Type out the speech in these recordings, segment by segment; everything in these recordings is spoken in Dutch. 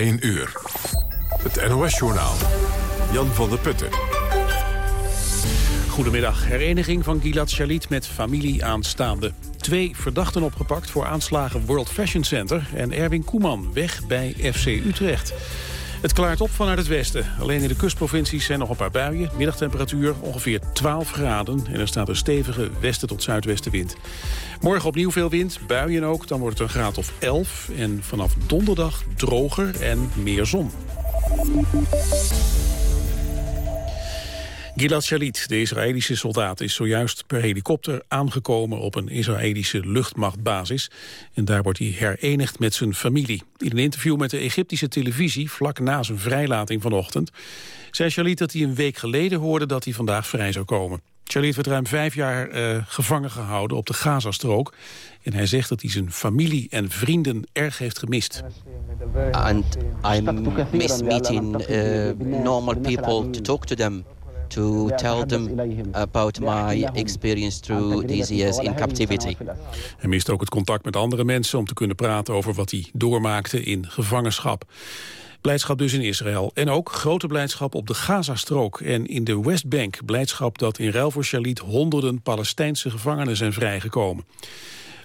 1 uur. Het NOS-journaal. Jan van der Putten. Goedemiddag. Hereniging van Gilad Shalit met familie aanstaande. Twee verdachten opgepakt voor aanslagen World Fashion Center... en Erwin Koeman weg bij FC Utrecht. Het klaart op vanuit het westen. Alleen in de kustprovincies zijn nog een paar buien. Middagtemperatuur ongeveer 12 graden. En er staat een stevige westen tot zuidwestenwind. Morgen opnieuw veel wind, buien ook. Dan wordt het een graad of 11. En vanaf donderdag droger en meer zon. Gilad Shalit, de Israëlische soldaat, is zojuist per helikopter aangekomen op een Israëlische luchtmachtbasis. En daar wordt hij herenigd met zijn familie. In een interview met de Egyptische televisie, vlak na zijn vrijlating vanochtend, zei Shalit dat hij een week geleden hoorde dat hij vandaag vrij zou komen. Shalit werd ruim vijf jaar uh, gevangen gehouden op de Gazastrook. En hij zegt dat hij zijn familie en vrienden erg heeft gemist. And meeting uh, normal people to talk to them to tell them about my experience through these years in captivity. Hij mist ook het contact met andere mensen om te kunnen praten over wat hij doormaakte in gevangenschap. Blijdschap dus in Israël. En ook grote blijdschap op de Gazastrook en in de Westbank. Blijdschap dat in ruil voor Shalit honderden Palestijnse gevangenen zijn vrijgekomen.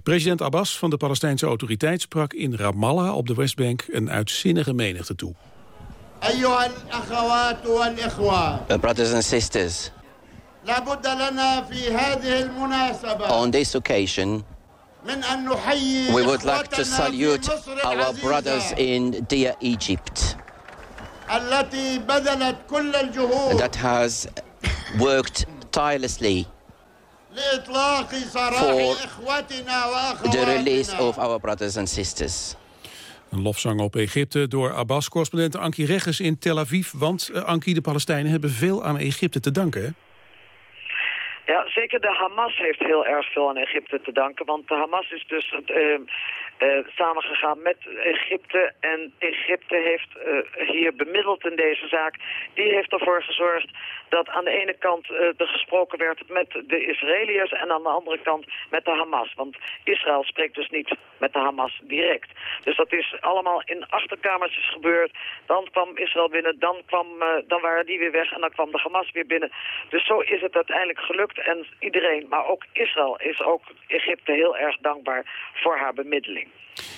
President Abbas van de Palestijnse autoriteit sprak in Ramallah op de Westbank een uitzinnige menigte toe. أيها الأخوات والإخوة Brothers and sisters لابد لنا في هذه المناسبة On this occasion We would like to salute our brothers in dear Egypt that has worked tirelessly for the release of our brothers and sisters. Een lofzang op Egypte door Abbas-correspondent Anki Regges in Tel Aviv. Want, uh, Anki, de Palestijnen hebben veel aan Egypte te danken? Ja, zeker de Hamas heeft heel erg veel aan Egypte te danken. Want de Hamas is dus uh, uh, samengegaan met Egypte. En Egypte heeft hier bemiddeld in deze zaak. Die heeft ervoor gezorgd dat aan de ene kant uh, er gesproken werd met de Israëliërs en aan de andere kant met de Hamas. Want Israël spreekt dus niet met de Hamas direct. Dus dat is allemaal in achterkamertjes gebeurd. Dan kwam Israël binnen, dan, kwam, uh, dan waren die weer weg en dan kwam de Hamas weer binnen. Dus zo is het uiteindelijk gelukt. En iedereen, maar ook Israël, is ook Egypte heel erg dankbaar voor haar bemiddeling.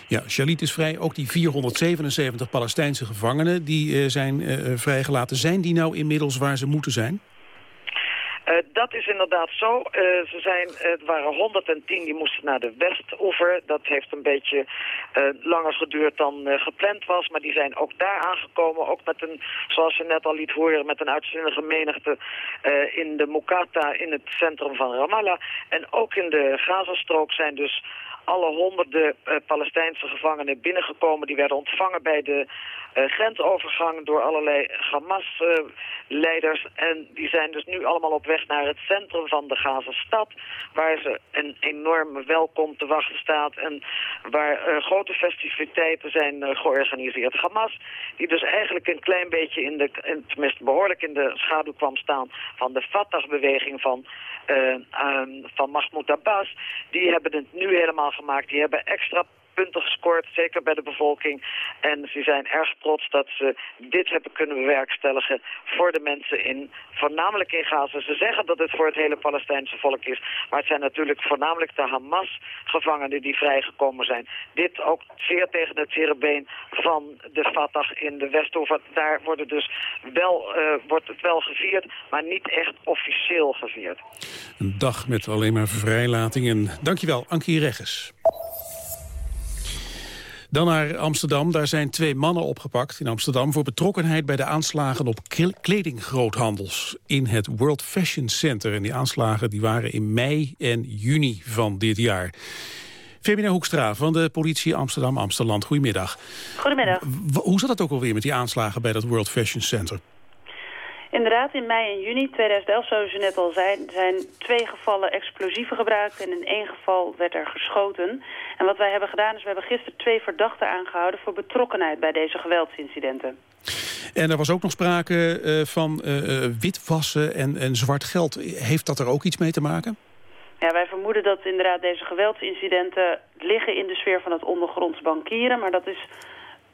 Ja, Shalit is vrij. Ook die 477 Palestijnse gevangenen die uh, zijn uh, vrijgelaten. Zijn die nou inmiddels waar ze moeten zijn? Dat is inderdaad zo. Ze zijn, het waren 110 die moesten naar de Westoever. Dat heeft een beetje langer geduurd dan gepland was. Maar die zijn ook daar aangekomen. Ook met een, zoals je net al liet horen, met een uitzinnige menigte in de Mukata in het centrum van Ramallah. En ook in de Gazastrook zijn dus alle honderden uh, Palestijnse gevangenen binnengekomen. Die werden ontvangen bij de uh, grensovergang door allerlei Hamas-leiders. Uh, en die zijn dus nu allemaal op weg naar het centrum van de Gazastad. Waar ze een enorme welkom te wachten staat. En waar grote festiviteiten zijn georganiseerd. Hamas, die dus eigenlijk een klein beetje in de, in, tenminste behoorlijk in de schaduw kwam staan van de Fatah-beweging van, van Mahmoud Abbas. Die hebben het nu helemaal gemaakt. Die hebben extra punten gescoord, zeker bij de bevolking. En ze zijn erg trots dat ze dit hebben kunnen bewerkstelligen voor de mensen in, voornamelijk in Gaza. Ze zeggen dat het voor het hele Palestijnse volk is, maar het zijn natuurlijk voornamelijk de Hamas-gevangenen die vrijgekomen zijn. Dit ook zeer tegen het zere been van de Fatah in de Westhoever. Daar worden dus wel, uh, wordt het wel gevierd, maar niet echt officieel gevierd. Een dag met alleen maar vrijlatingen. Dankjewel, Ankie Regges. Dan naar Amsterdam. Daar zijn twee mannen opgepakt in Amsterdam... voor betrokkenheid bij de aanslagen op kledinggroothandels... in het World Fashion Center. En die aanslagen die waren in mei en juni van dit jaar. Femina Hoekstra van de politie Amsterdam-Amsterland. Goedemiddag. Goedemiddag. hoe zat het ook alweer met die aanslagen bij dat World Fashion Center? Inderdaad, in mei en juni 2011, zoals u net al zei, zijn twee gevallen explosieven gebruikt en in één geval werd er geschoten. En wat wij hebben gedaan is, we hebben gisteren twee verdachten aangehouden voor betrokkenheid bij deze geweldsincidenten. En er was ook nog sprake uh, van uh, witwassen en, en zwart geld. Heeft dat er ook iets mee te maken? Ja, wij vermoeden dat inderdaad deze geweldsincidenten liggen in de sfeer van het ondergronds bankieren. Maar dat is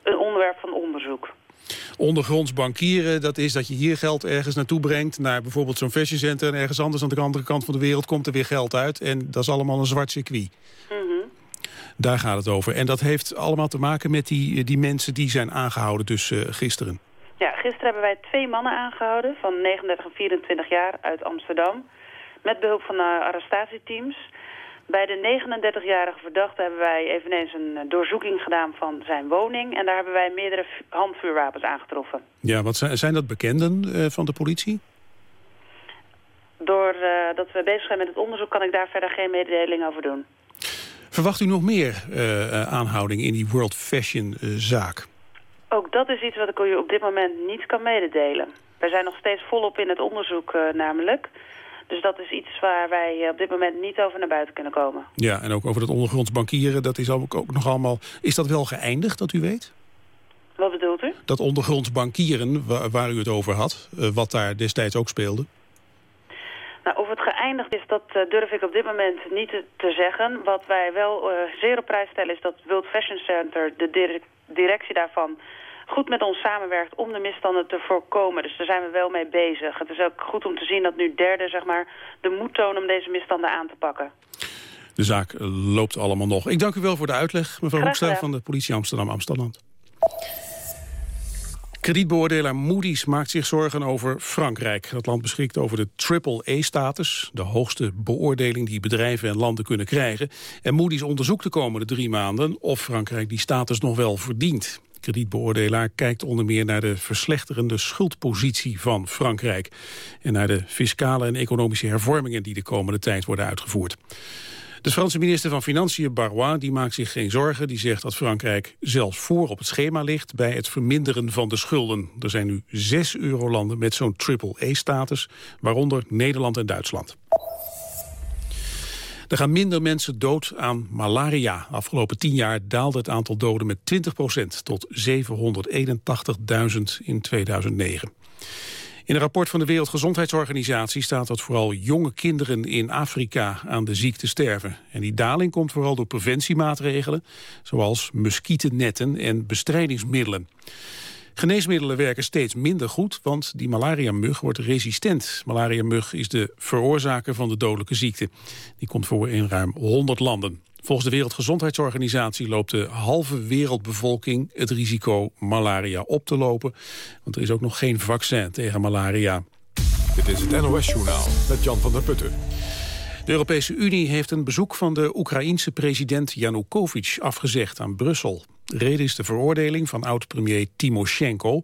een onderwerp van onderzoek. Ondergronds bankieren, dat is dat je hier geld ergens naartoe brengt... naar bijvoorbeeld zo'n fashion center en ergens anders aan de andere kant van de wereld komt er weer geld uit. En dat is allemaal een zwart circuit. Mm Daar gaat het over. En dat heeft allemaal te maken met die, die mensen die zijn aangehouden dus uh, gisteren. Ja, gisteren hebben wij twee mannen aangehouden van 39 en 24 jaar uit Amsterdam. Met behulp van de arrestatieteams. Bij de 39-jarige verdachte hebben wij eveneens een eh, doorzoeking gedaan van zijn woning. En daar hebben wij meerdere handvuurwapens aangetroffen. Ja, wat zijn, zijn dat bekenden uh, van de politie? Doordat uh, dat we bezig zijn met het onderzoek kan ik daar verder geen mededeling over doen. Verwacht u nog meer uh, aanhouding in die World Fashion zaak? Ook dat is iets wat ik u op dit moment niet kan mededelen. Wij zijn nog steeds volop in het onderzoek namelijk. Dus dat is iets waar wij eh, op dit moment niet over naar buiten kunnen komen. Ja, en ook over dat ondergronds bankieren, dat is ook, ook nog allemaal... Is dat wel geëindigd, dat u weet? Wat bedoelt u? Dat ondergronds bankieren, waar, u het over had, uh, wat daar destijds ook speelde. Nou, of het geëindigd is, dat uh, durf ik op dit moment niet te, te zeggen. Wat wij wel uh, zeer op prijs stellen is dat World Fashion Center, de direct, directie daarvan goed met ons samenwerkt om de misstanden te voorkomen. Dus daar zijn we wel mee bezig. Het is ook goed om te zien dat nu derde zeg maar, de moed tonen om deze misstanden aan te pakken. De zaak loopt allemaal nog. Ik dank u wel voor de uitleg, mevrouw Hoekstra van de politie Amsterdam-Amsterdam. Kredietbeoordelaar Moody's maakt zich zorgen over Frankrijk. Dat land beschikt over de triple-E-status, de hoogste beoordeling die bedrijven en landen kunnen krijgen. En Moody's onderzoekt de komende drie maanden of Frankrijk die status nog wel verdient kredietbeoordelaar kijkt onder meer naar de verslechterende schuldpositie van Frankrijk en naar de fiscale en economische hervormingen die de komende tijd worden uitgevoerd. De Franse minister van Financiën, Barois, die maakt zich geen zorgen. Die zegt dat Frankrijk zelfs voor op het schema ligt bij het verminderen van de schulden. Er zijn nu zes eurolanden met zo'n triple-E-status, waaronder Nederland en Duitsland. Er gaan minder mensen dood aan malaria. Afgelopen tien jaar daalde het aantal doden met 20% tot 781.000 in 2009. In een rapport van de Wereldgezondheidsorganisatie staat dat vooral jonge kinderen in Afrika aan de ziekte sterven. En die daling komt vooral door preventiemaatregelen, zoals muskietennetten en bestrijdingsmiddelen. Geneesmiddelen werken steeds minder goed, want die malaria-mug wordt resistent. Malaria-mug is de veroorzaker van de dodelijke ziekte. Die komt voor in ruim 100 landen. Volgens de Wereldgezondheidsorganisatie loopt de halve wereldbevolking het risico malaria op te lopen. Want er is ook nog geen vaccin tegen malaria. Dit is het NOS-journaal met Jan van der Putten. De Europese Unie heeft een bezoek van de Oekraïense president Janukovic afgezegd aan Brussel. De reden is de veroordeling van oud-premier Timoshenko.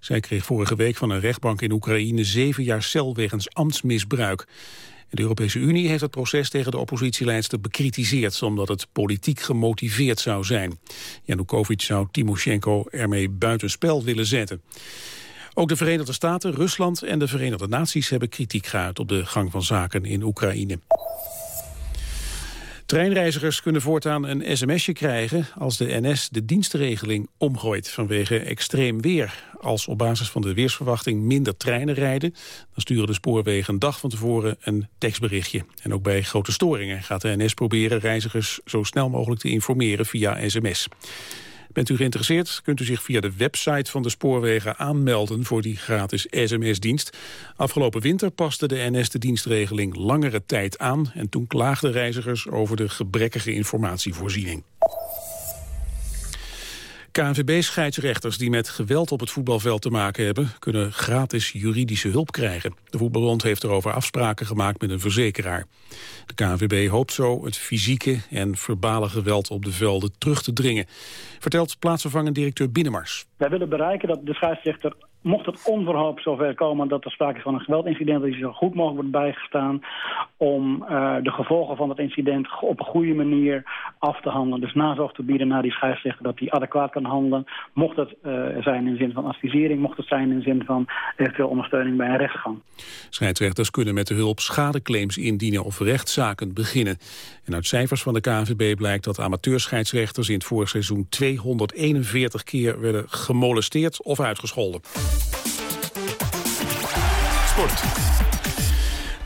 Zij kreeg vorige week van een rechtbank in Oekraïne zeven jaar cel wegens ambtsmisbruik. De Europese Unie heeft het proces tegen de oppositieleidster bekritiseerd... omdat het politiek gemotiveerd zou zijn. Janukovic zou Timoshenko ermee buitenspel willen zetten. Ook de Verenigde Staten, Rusland en de Verenigde Naties hebben kritiek geuit op de gang van zaken in Oekraïne. Treinreizigers kunnen voortaan een sms'je krijgen als de NS de dienstregeling omgooit vanwege extreem weer. Als op basis van de weersverwachting minder treinen rijden, dan sturen de spoorwegen een dag van tevoren een tekstberichtje. En ook bij grote storingen gaat de NS proberen reizigers zo snel mogelijk te informeren via sms. Bent u geïnteresseerd, kunt u zich via de website van de spoorwegen aanmelden voor die gratis sms-dienst. Afgelopen winter paste de NS de dienstregeling langere tijd aan en toen klaagden reizigers over de gebrekkige informatievoorziening. KNVB-scheidsrechters die met geweld op het voetbalveld te maken hebben... kunnen gratis juridische hulp krijgen. De Voetbalbond heeft erover afspraken gemaakt met een verzekeraar. De KNVB hoopt zo het fysieke en verbale geweld op de velden terug te dringen. Vertelt plaatsvervangend directeur Binnenmars. Wij willen bereiken dat de scheidsrechter mocht het onverhoopt zover komen dat er sprake is van een geweldincident... dat zo goed mogelijk wordt bijgestaan om uh, de gevolgen van het incident op een goede manier af te handelen. Dus nazorg te bieden naar die scheidsrechter dat hij adequaat kan handelen. Mocht het uh, zijn in zin van advisering, mocht het zijn in zin van eventueel ondersteuning bij een rechtsgang. Scheidsrechters kunnen met de hulp schadeclaims indienen of rechtszaken beginnen. En uit cijfers van de KNVB blijkt dat amateurscheidsrechters in het voorseizoen 241 keer werden gemolesteerd of uitgescholden. Sport.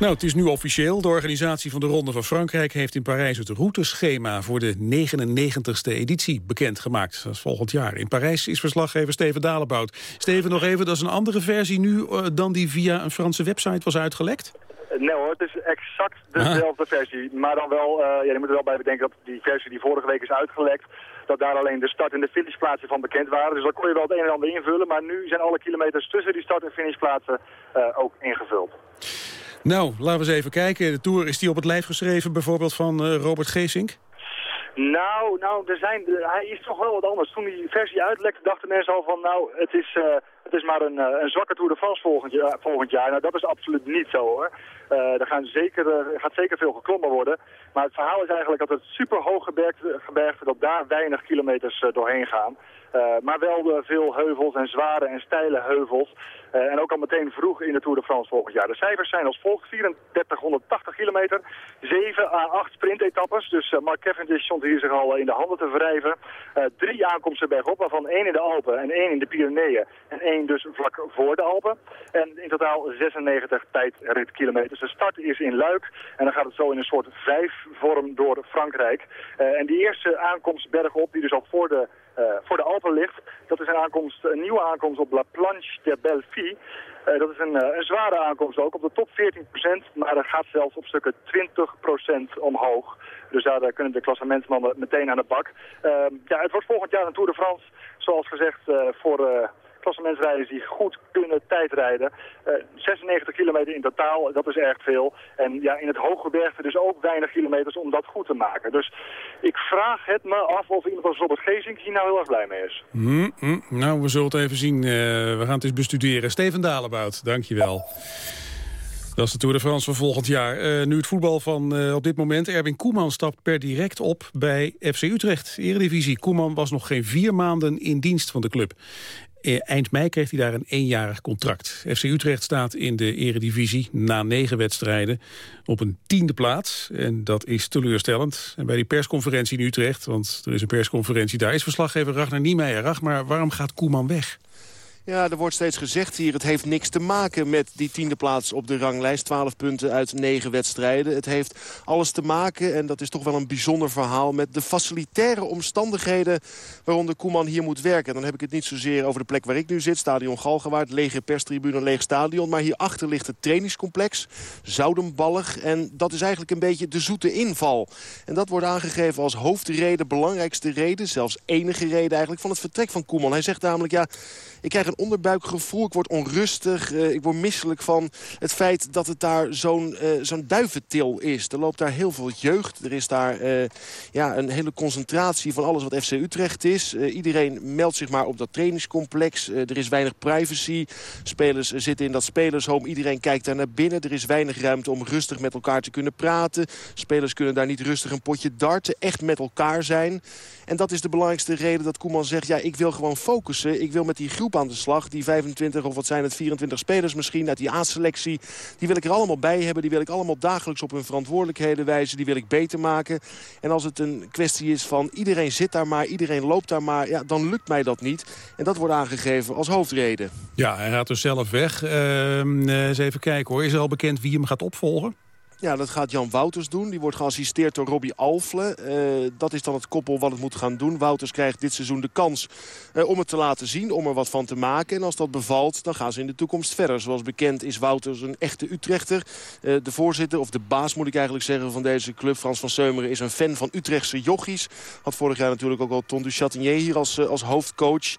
Nou, het is nu officieel. De organisatie van de Ronde van Frankrijk heeft in Parijs het routeschema voor de 99ste editie bekendgemaakt. Dat is volgend jaar. In Parijs is verslaggever Steven Dalebout. Steven, nog even, dat is een andere versie nu uh, dan die via een Franse website was uitgelekt? Nee hoor, het is exact dezelfde versie. Maar dan wel, uh, ja, je moet er wel bij bedenken dat die versie die vorige week is uitgelekt, dat daar alleen de start- en de finishplaatsen van bekend waren. Dus daar kon je wel het een en ander invullen. Maar nu zijn alle kilometers tussen die start- en finishplaatsen uh, ook ingevuld. Nou, laten we eens even kijken. De Tour, is die op het lijf geschreven bijvoorbeeld van uh, Robert Geesink? Nou, nou er zijn, hij is toch wel wat anders. Toen die versie uitlekte dachten mensen al van... nou, het is, uh, het is maar een, uh, een zwakke Tour de France volgend jaar, volgend jaar. Nou, dat is absoluut niet zo hoor. Uh, er, gaan zeker, er gaat zeker veel geklommen worden. Maar het verhaal is eigenlijk dat het super hoog gebergte, gebergte dat daar weinig kilometers doorheen gaan. Uh, maar wel veel heuvels en zware en steile heuvels. Uh, en ook al meteen vroeg in de Tour de France volgend jaar. De cijfers zijn als volgt 3480 kilometer, 7 à 8 sprintetappes. Dus Mark Cavendish stond hier zich al in de handen te wrijven. drie aankomsten bergop, waarvan één in de Alpen en één in de Pyreneeën. En één dus vlak voor de Alpen. En in totaal 96 tijdritkilometers. De start is in Luik en dan gaat het zo in een soort vijfvorm door Frankrijk. en die eerste aankomst bergop, die dus al voor de voor de Alpen ligt. Dat is een, aankomst, een nieuwe aankomst op La Planche de Belleville. Uh, dat is een, uh, een, zware aankomst ook, op de top 14%, maar dat gaat zelfs op stukken 20% omhoog. Dus daar kunnen de klassementsmannen meteen aan de bak. ja, het wordt volgend jaar een Tour de France, zoals gezegd, voor klassementsrijders die goed kunnen tijdrijden. Uh, 96 kilometer in totaal, dat is erg veel. En ja, in het hooggebergte dus ook weinig kilometers om dat goed te maken. Dus ik vraag het me af of iemand als Robert Gezink hier nou heel erg blij mee is. Mm, mm, nou, we zullen het even zien. Uh, we gaan het eens bestuderen. Steven Dalebout, dankjewel. Dat is de Tour de France van volgend jaar. Uh, nu het voetbal van op dit moment. Erwin Koeman stapt per direct op bij FC Utrecht. Eredivisie. Koeman was nog geen vier maanden in dienst van de club. Eh, eind mei kreeg hij daar een eenjarig contract. FC Utrecht staat in de eredivisie na negen wedstrijden op een tiende plaats. En dat is teleurstellend. En bij die persconferentie in Utrecht, want er is een persconferentie... daar is verslaggever Ragnar Niemeyer. Ragnar, waarom gaat Koeman weg? Ja, er wordt steeds gezegd hier, het heeft niks te maken met die tiende plaats op de ranglijst. 12 punten uit negen wedstrijden. Het heeft alles te maken, en dat is toch wel een bijzonder verhaal... met de facilitaire omstandigheden waaronder Koeman hier moet werken. dan heb ik het niet zozeer over de plek waar ik nu zit. Stadion Galgenwaard, lege perstribune, leeg stadion. Maar hierachter ligt het trainingscomplex, Zoudenballig. En dat is eigenlijk een beetje de zoete inval. En dat wordt aangegeven als hoofdreden, belangrijkste reden... zelfs enige reden eigenlijk van het vertrek van Koeman. Hij zegt namelijk, ja, ik krijg een onderbuikgevoel. Ik word onrustig. Uh, ik word misselijk van het feit dat het daar zo'n uh, zo'n duiventil is. Er loopt daar heel veel jeugd. Er is daar uh, ja, een hele concentratie van alles wat FC Utrecht is. iedereen meldt zich maar op dat trainingscomplex. er is weinig privacy. Spelers zitten in dat spelershome. Iedereen kijkt daar naar binnen. Er is weinig ruimte om rustig met elkaar te kunnen praten. Spelers kunnen daar niet rustig een potje darten. Echt met elkaar zijn. En dat is de belangrijkste reden dat Koeman zegt... ja, ik wil gewoon focussen. Ik wil met die groep aan de slag. Die 25 of wat zijn het, 24 spelers misschien uit die A-selectie. Die wil ik er allemaal bij hebben. Die wil ik allemaal dagelijks op hun verantwoordelijkheden wijzen. Die wil ik beter maken. En als het een kwestie is van iedereen zit daar maar, iedereen loopt daar maar... Ja, dan lukt mij dat niet. En dat wordt aangegeven als hoofdreden. Ja, hij gaat dus zelf weg. Uh, eens even kijken hoor. Is er al bekend wie hem gaat opvolgen? Ja, dat gaat Jan Wouters doen. Die wordt geassisteerd door Robbie Alfle. Uh, dat is dan het koppel wat het moet gaan doen. Wouters krijgt dit seizoen de kans uh, om het te laten zien, om er wat van te maken. En als dat bevalt, dan gaan ze in de toekomst verder. Zoals bekend is Wouters een echte Utrechter. Uh, de voorzitter, of de baas moet ik eigenlijk zeggen, van deze club, Frans van Seumeren, is een fan van Utrechtse jochies. Had vorig jaar natuurlijk ook al Ton du Chatinier hier als, als hoofdcoach.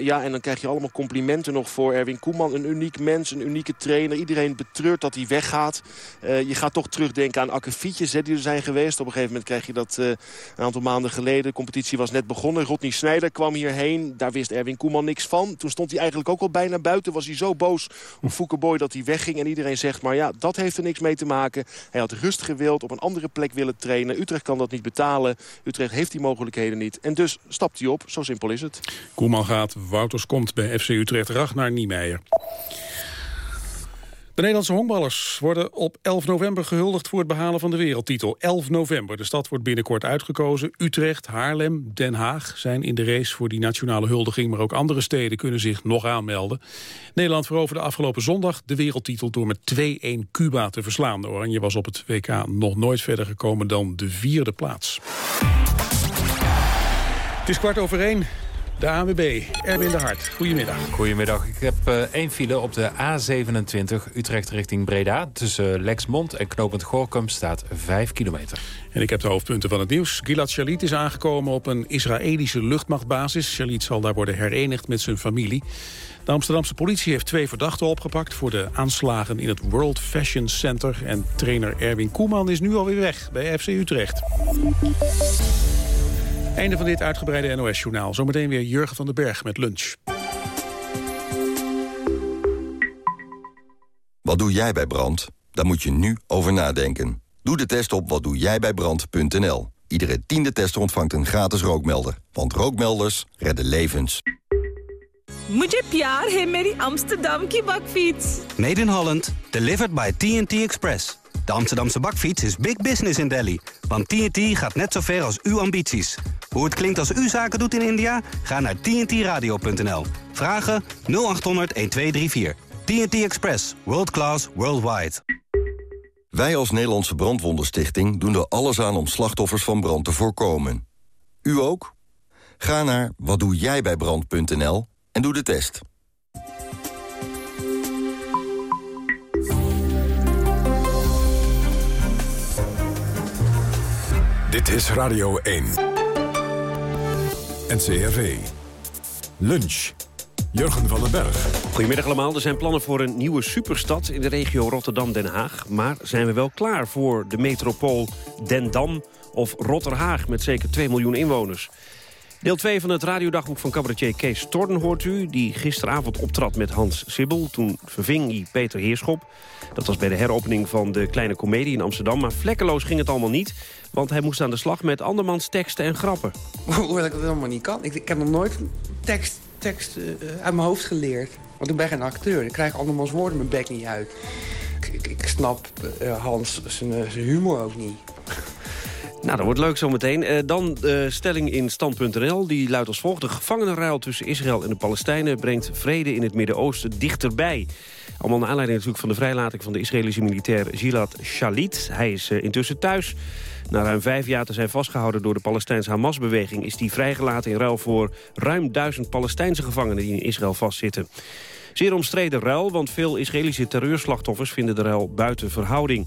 ja, en dan krijg je allemaal complimenten nog voor Erwin Koeman. Een uniek mens, een unieke trainer. Iedereen betreurt dat hij weggaat. je je gaat toch terugdenken aan akkefietjes die er zijn geweest. Op een gegeven moment krijg je dat uh, een aantal maanden geleden. De competitie was net begonnen. Rodney Snijder kwam hierheen. Daar wist Erwin Koeman niks van. Toen stond hij eigenlijk ook al bijna buiten. Was hij zo boos op Foukeboy dat hij wegging. En iedereen zegt, maar ja, dat heeft er niks mee te maken. Hij had rust gewild, op een andere plek willen trainen. Utrecht kan dat niet betalen. Utrecht heeft die mogelijkheden niet. En dus stapt hij op. Zo simpel is het. Koeman gaat, Wouters komt bij FC Utrecht. Ragnar Niemeyer. De Nederlandse honkballers worden op 11 november gehuldigd voor het behalen van de wereldtitel. 11 november. De stad wordt binnenkort uitgekozen. Utrecht, Haarlem, Den Haag zijn in de race voor die nationale huldiging. Maar ook andere steden kunnen zich nog aanmelden. Nederland veroverde afgelopen zondag de wereldtitel door met 2-1 Cuba te verslaan. De Oranje was op het WK nog nooit verder gekomen dan de vierde plaats. Het is kwart over één. De ANWB, Erwin de Hart. Goedemiddag. Goedemiddag. Ik heb uh, één file op de A27 Utrecht richting Breda. Tussen Lexmond en Knopend Gorkum staat 5 kilometer. En ik heb de hoofdpunten van het nieuws. Gilad Shalit is aangekomen op een Israëlische luchtmachtbasis. Shalit zal daar worden herenigd met zijn familie. De Amsterdamse politie heeft twee verdachten opgepakt... voor de aanslagen in het World Fashion Center. En trainer Erwin Koeman is nu alweer weg bij FC Utrecht. Einde van dit uitgebreide NOS-journaal. Zometeen weer Jurgen van den Berg met lunch. Wat doe jij bij brand? Daar moet je nu over nadenken. Doe de test op watdoejijbijbrand.nl. Iedere tiende tester ontvangt een gratis rookmelder. Want rookmelders redden levens. Mujhe pyar hai meri Amsterdam ki bakfiets. Made in Holland, delivered by TNT Express. De Amsterdamse bakfiets is big business in Delhi. Want TNT gaat net zo ver als uw ambities. Hoe het klinkt als u zaken doet in India? Ga naar tntradio.nl. Vragen 0800 1234. TNT Express. World class, worldwide. Wij als Nederlandse Brandwondenstichting doen er alles aan om slachtoffers van brand te voorkomen. U ook? Ga naar watdoejijbijbrand.nl en doe de test. Dit is Radio 1. NCRV. Lunch. Jurgen van den Berg. Goedemiddag allemaal. Er zijn plannen voor een nieuwe superstad in de regio Rotterdam-Den Haag. Maar zijn we wel klaar voor de metropool Den Dam of Rotterhaag... met zeker 2 miljoen inwoners? Deel 2 van het radiodagboek van cabaretier Kees Torden hoort u... die gisteravond optrad met Hans Sibbel. Toen verving hij Peter Heerschop. Dat was bij de heropening van de Kleine Comedie in Amsterdam. Maar vlekkeloos ging het allemaal niet. Want hij moest aan de slag met andermans teksten en grappen. Hoe ik dat helemaal niet kan. Ik, ik heb nog nooit tekst, uh, uit mijn hoofd geleerd. Want ik ben geen acteur. Ik krijg andermans woorden mijn bek niet uit. Ik, ik, snap uh, Hans zijn humor ook niet. Nou, dat wordt leuk zometeen. Uh, dan de stelling in stand.nl. Die luidt als volgt. De gevangenenruil tussen Israël en de Palestijnen... brengt vrede in het Midden-Oosten dichterbij. Allemaal naar aanleiding natuurlijk van de vrijlating van de Israëlische militair Gilad Shalit. Hij is uh, intussen thuis. Na ruim vijf jaar te zijn vastgehouden door de Palestijnse Hamas-beweging... is hij vrijgelaten in ruil voor ruim duizend Palestijnse gevangenen... die in Israël vastzitten. Zeer omstreden ruil, want veel Israëlische terreurslachtoffers... vinden de ruil buiten verhouding.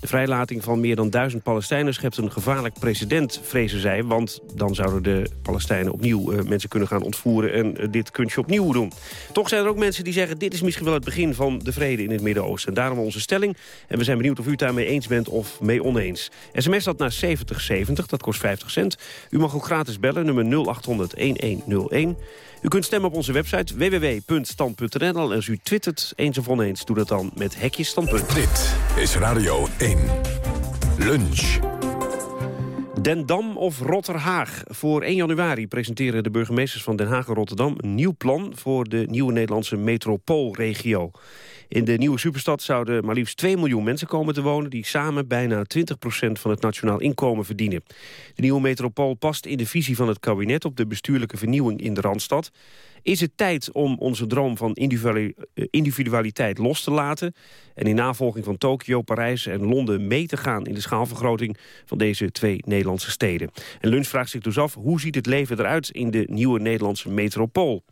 De vrijlating van meer dan duizend Palestijnen schept een gevaarlijk precedent, vrezen zij. Want dan zouden de Palestijnen opnieuw uh, mensen kunnen gaan ontvoeren en uh, dit kunstje opnieuw doen. Toch zijn er ook mensen die zeggen, dit is misschien wel het begin van de vrede in het Midden-Oosten. En daarom onze stelling. En we zijn benieuwd of u het daarmee eens bent of mee oneens. SMS dat naar 7070, dat kost 50 cent. U mag ook gratis bellen, nummer 0800-1101. U kunt stemmen op onze website www.stand.nl. En als u twittert eens of oneens, doe dat dan met hekje standpunt. Dit is Radio 1. Lunch. Den Dam of Rotterhaag. Voor 1 januari presenteren de burgemeesters van Den Haag en Rotterdam... een nieuw plan voor de nieuwe Nederlandse metropoolregio. In de nieuwe superstad zouden maar liefst 2 miljoen mensen komen te wonen... die samen bijna 20% van het nationaal inkomen verdienen. De nieuwe metropool past in de visie van het kabinet... op de bestuurlijke vernieuwing in de Randstad. Is het tijd om onze droom van eh, individualiteit los te laten... en in navolging van Tokio, Parijs en Londen mee te gaan... in de schaalvergroting van deze twee Nederlandse steden? En Lunch vraagt zich dus af, hoe ziet het leven eruit... in de nieuwe Nederlandse metropool?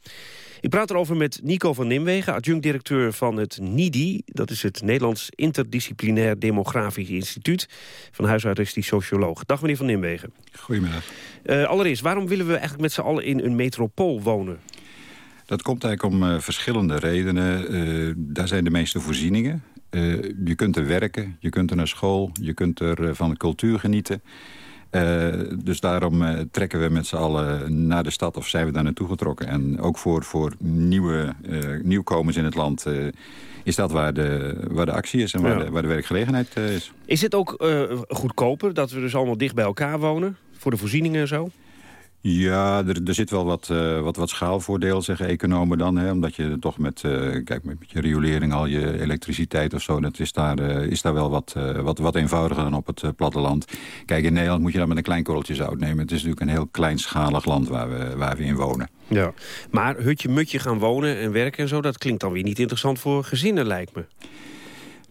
Ik praat erover met Nico van Nimwegen, adjunct-directeur van het NIDI. Dat is het Nederlands Interdisciplinair Demografisch Instituut. Van huis uit is die socioloog. Dag meneer van Nimwegen. Goedemiddag. Uh, allereerst, waarom willen we eigenlijk met z'n allen in een metropool wonen? Dat komt eigenlijk om uh, verschillende redenen. Uh, daar zijn de meeste voorzieningen. je kunt er werken, je kunt er naar school, je kunt er van de cultuur genieten. Dus daarom trekken we met z'n allen naar de stad of zijn we daar naartoe getrokken. En ook voor, voor nieuwe nieuwkomers in het land is dat waar de, waar de actie is en waar, ja. de, waar de werkgelegenheid is. Is het ook goedkoper dat we dus allemaal dicht bij elkaar wonen? Voor de voorzieningen en zo? Ja, er, er zit wel wat, uh, wat, wat schaalvoordeel, zeggen economen dan. Hè, omdat je toch met, uh, kijk, met je riolering al je elektriciteit of zo... dat is daar, uh, is daar wel wat, wat, wat eenvoudiger dan op het platteland. Kijk, in Nederland moet je dat met een klein korreltje zout nemen. Het is natuurlijk een heel kleinschalig land waar we, waar we in wonen. Ja, maar hutje-mutje gaan wonen en werken en zo... dat klinkt dan weer niet interessant voor gezinnen, lijkt me.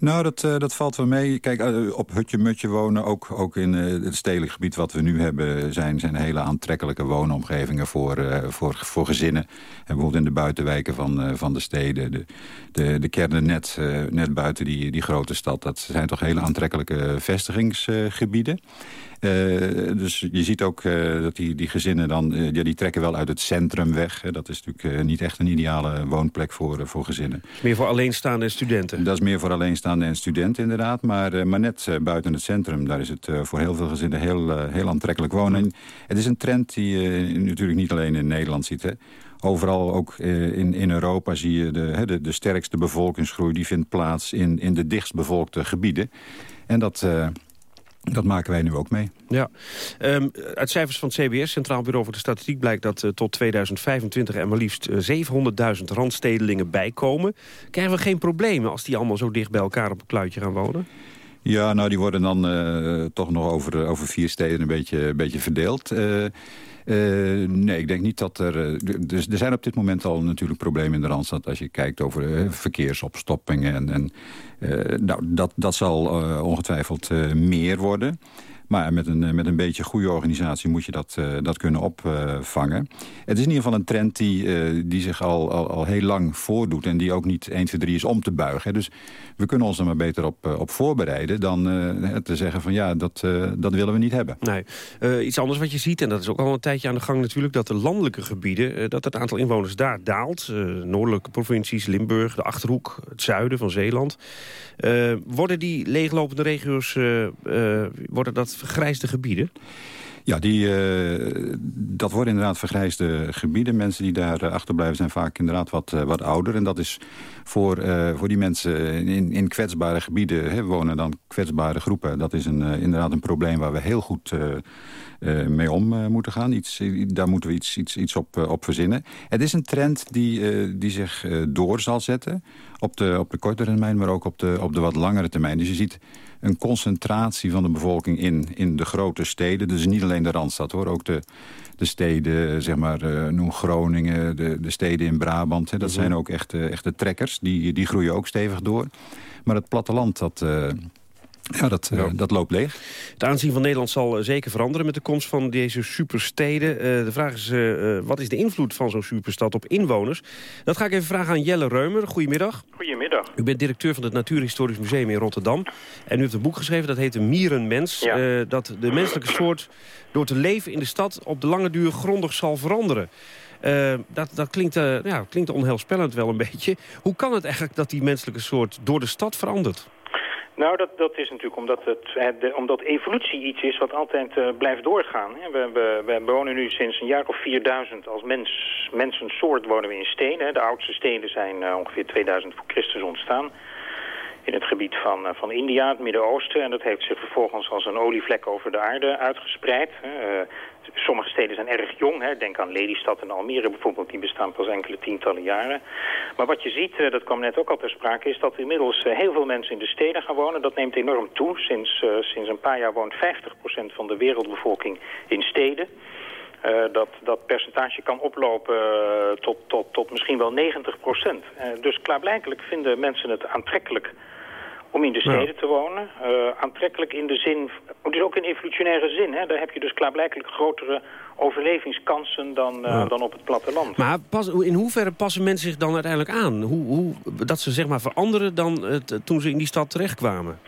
Nou, dat, uh, dat valt wel mee. Kijk, uh, op hutje-mutje wonen, ook, ook in uh, het stedelijk gebied wat we nu hebben... zijn, zijn hele aantrekkelijke woonomgevingen voor, voor, voor gezinnen. En bijvoorbeeld in de buitenwijken van, van de steden. De, de, de kernen net, net buiten die, die grote stad. Dat zijn toch hele aantrekkelijke vestigingsgebieden. Uh, dus je ziet ook uh, dat die, die gezinnen dan, uh, ja, die trekken wel uit het centrum weg. Hè. Dat is natuurlijk niet echt een ideale woonplek voor, voor gezinnen. Meer voor alleenstaande studenten? Dat is meer voor alleenstaande en studenten inderdaad. Maar, maar net buiten het centrum, daar is het voor heel veel gezinnen heel, heel aantrekkelijk wonen. En het is een trend die je natuurlijk niet alleen in Nederland ziet. Hè. Overal ook in, in Europa zie je de, de, de sterkste bevolkingsgroei... die vindt plaats in, in de dichtstbevolkte gebieden. En dat, dat maken wij nu ook mee. Ja. Um, uit cijfers van het CBS, Centraal Bureau voor de Statistiek... blijkt dat uh, tot 2025 er maar liefst uh, eh, 700.000 randstedelingen bijkomen. Krijgen we geen problemen als die allemaal zo dicht bij elkaar op een kluitje gaan wonen? Ja, nou die worden dan uh, toch nog over, over vier steden een beetje, een beetje verdeeld. Uh, nee, ik denk niet dat er... Uh, dus er zijn op dit moment al natuurlijk problemen in de Randstad... als je kijkt over uh, verkeersopstoppingen. En, en nou, dat, dat zal ongetwijfeld meer worden. Maar met een, eh, met een beetje goede organisatie moet je dat, uh, dat kunnen opvangen. het is in ieder geval een trend die, uh, die zich al, al, al, heel lang voordoet... en die ook niet 1, 2, 3 is om te buigen. Dus we kunnen ons er maar beter op, op voorbereiden... dan te zeggen van ja, dat, dat willen we niet hebben. Nee. iets anders wat je ziet, en dat is ook al een tijdje aan de gang natuurlijk... dat de landelijke gebieden, dat het aantal inwoners daar daalt. noordelijke provincies, Limburg, de Achterhoek, het zuiden van Zeeland. worden die leeglopende regio's, worden dat vergrijsde gebieden? Ja, die, uh, dat worden inderdaad vergrijsde gebieden. Mensen die daar uh, achterblijven zijn vaak inderdaad wat, uh, wat ouder. En dat is voor, voor die mensen in, in kwetsbare gebieden... Hè, wonen dan kwetsbare groepen. Dat is een, inderdaad een probleem waar we heel goed mee om moeten gaan. Iets, daar moeten we iets, iets, iets op, op verzinnen. Het is een trend die, die zich door zal zetten. Op de, op de korte termijn, maar ook op de, op de wat langere termijn. Dus je ziet een concentratie van de bevolking in, in de grote steden. Dus niet alleen de Randstad hoor, ook de, de steden, zeg maar, uh, noem Groningen, de, de steden in Brabant. Hè, dat mhm. zijn ook echte, echte trekkers, die, die groeien ook stevig door. Maar het platteland, dat... Uh, ja, dat, uh, dat loopt leeg. Het aanzien van Nederland zal zeker veranderen met de komst van deze supersteden. Uh, de vraag is, uh, wat is de invloed van zo'n superstad op inwoners? Dat ga ik even vragen aan Jelle Reumer. Goedemiddag. Goedemiddag. U bent directeur van het Natuurhistorisch Museum in Rotterdam. En u heeft een boek geschreven, dat heet De Mierenmens. Ja. dat de menselijke soort door te leven in de stad op de lange duur grondig zal veranderen. dat dat klinkt, ja, klinkt onheilspellend wel een beetje. Hoe kan het eigenlijk dat die menselijke soort door de stad verandert? Nou, dat, dat is natuurlijk omdat, het, omdat evolutie iets is wat altijd uh, blijft doorgaan. We, we, we, wonen nu sinds een jaar of 4000 als mens, mensensoort wonen we in steden. De oudste steden zijn uh, ongeveer 2000 voor Christus ontstaan. In het gebied van, uh, van India, het Midden-Oosten. En dat heeft zich vervolgens als een olievlek over de aarde uitgespreid. Sommige steden zijn erg jong. Hè. Denk aan Lelystad en Almere bijvoorbeeld. Die bestaan pas enkele tientallen jaren. Maar wat je ziet, eh, dat kwam net ook al ter sprake... is dat inmiddels eh, heel veel mensen in de steden gaan wonen. Dat neemt enorm toe. Sinds, uh, sinds een paar jaar woont 50% van de wereldbevolking in steden. Dat, dat percentage kan oplopen tot, tot, tot misschien wel 90 procent. Uh, dus klaarblijkelijk vinden mensen het aantrekkelijk om in de steden te wonen. Uh, aantrekkelijk in de zin, dus ook in evolutionaire zin. Hè? Daar heb je dus klaarblijkelijk grotere overlevingskansen dan, uh, dan op het platteland. Maar pas, in hoeverre passen mensen zich dan uiteindelijk aan? Hoe, hoe, dat ze zeg maar veranderen dan het, toen ze in die stad terechtkwamen?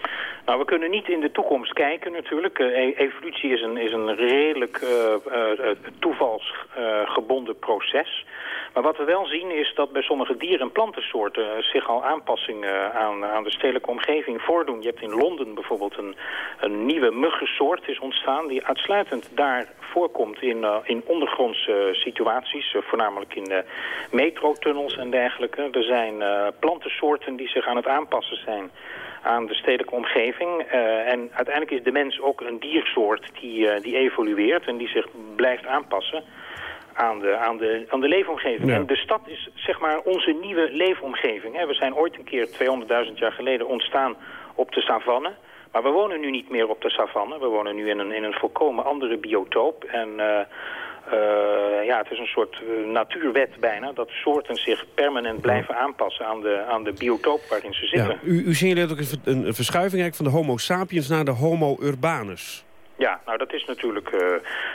Nou, we kunnen niet in de toekomst kijken natuurlijk. Uh, evolutie is een, is een redelijk uh, toevalsgebonden proces. Maar wat we wel zien is dat bij sommige dieren- en plantensoorten zich al aanpassingen aan, aan de stedelijke omgeving voordoen. Je hebt in Londen bijvoorbeeld een, een nieuwe muggensoort is ontstaan die uitsluitend daar voorkomt in, uh, in ondergrondse situaties, uh, voornamelijk in metrotunnels en dergelijke. Er zijn plantensoorten die zich aan het aanpassen zijn aan de stedelijke omgeving. en uiteindelijk is de mens ook een diersoort die, die evolueert en die zich blijft aanpassen aan de, aan de, aan de leefomgeving. En de stad is zeg maar onze nieuwe leefomgeving. We zijn ooit een keer 200.000 jaar geleden ontstaan op de savanne. Maar we wonen nu niet meer op de savanne. We wonen nu in een, in een volkomen andere biotoop. En uh, uh, ja, het is een soort uh, natuurwet bijna... dat soorten zich permanent blijven aanpassen aan de, aan de biotoop waarin ze zitten. Ja, u, u signaleert ook een, een verschuiving eigenlijk van de homo sapiens naar de homo urbanus. Ja, nou dat is natuurlijk uh,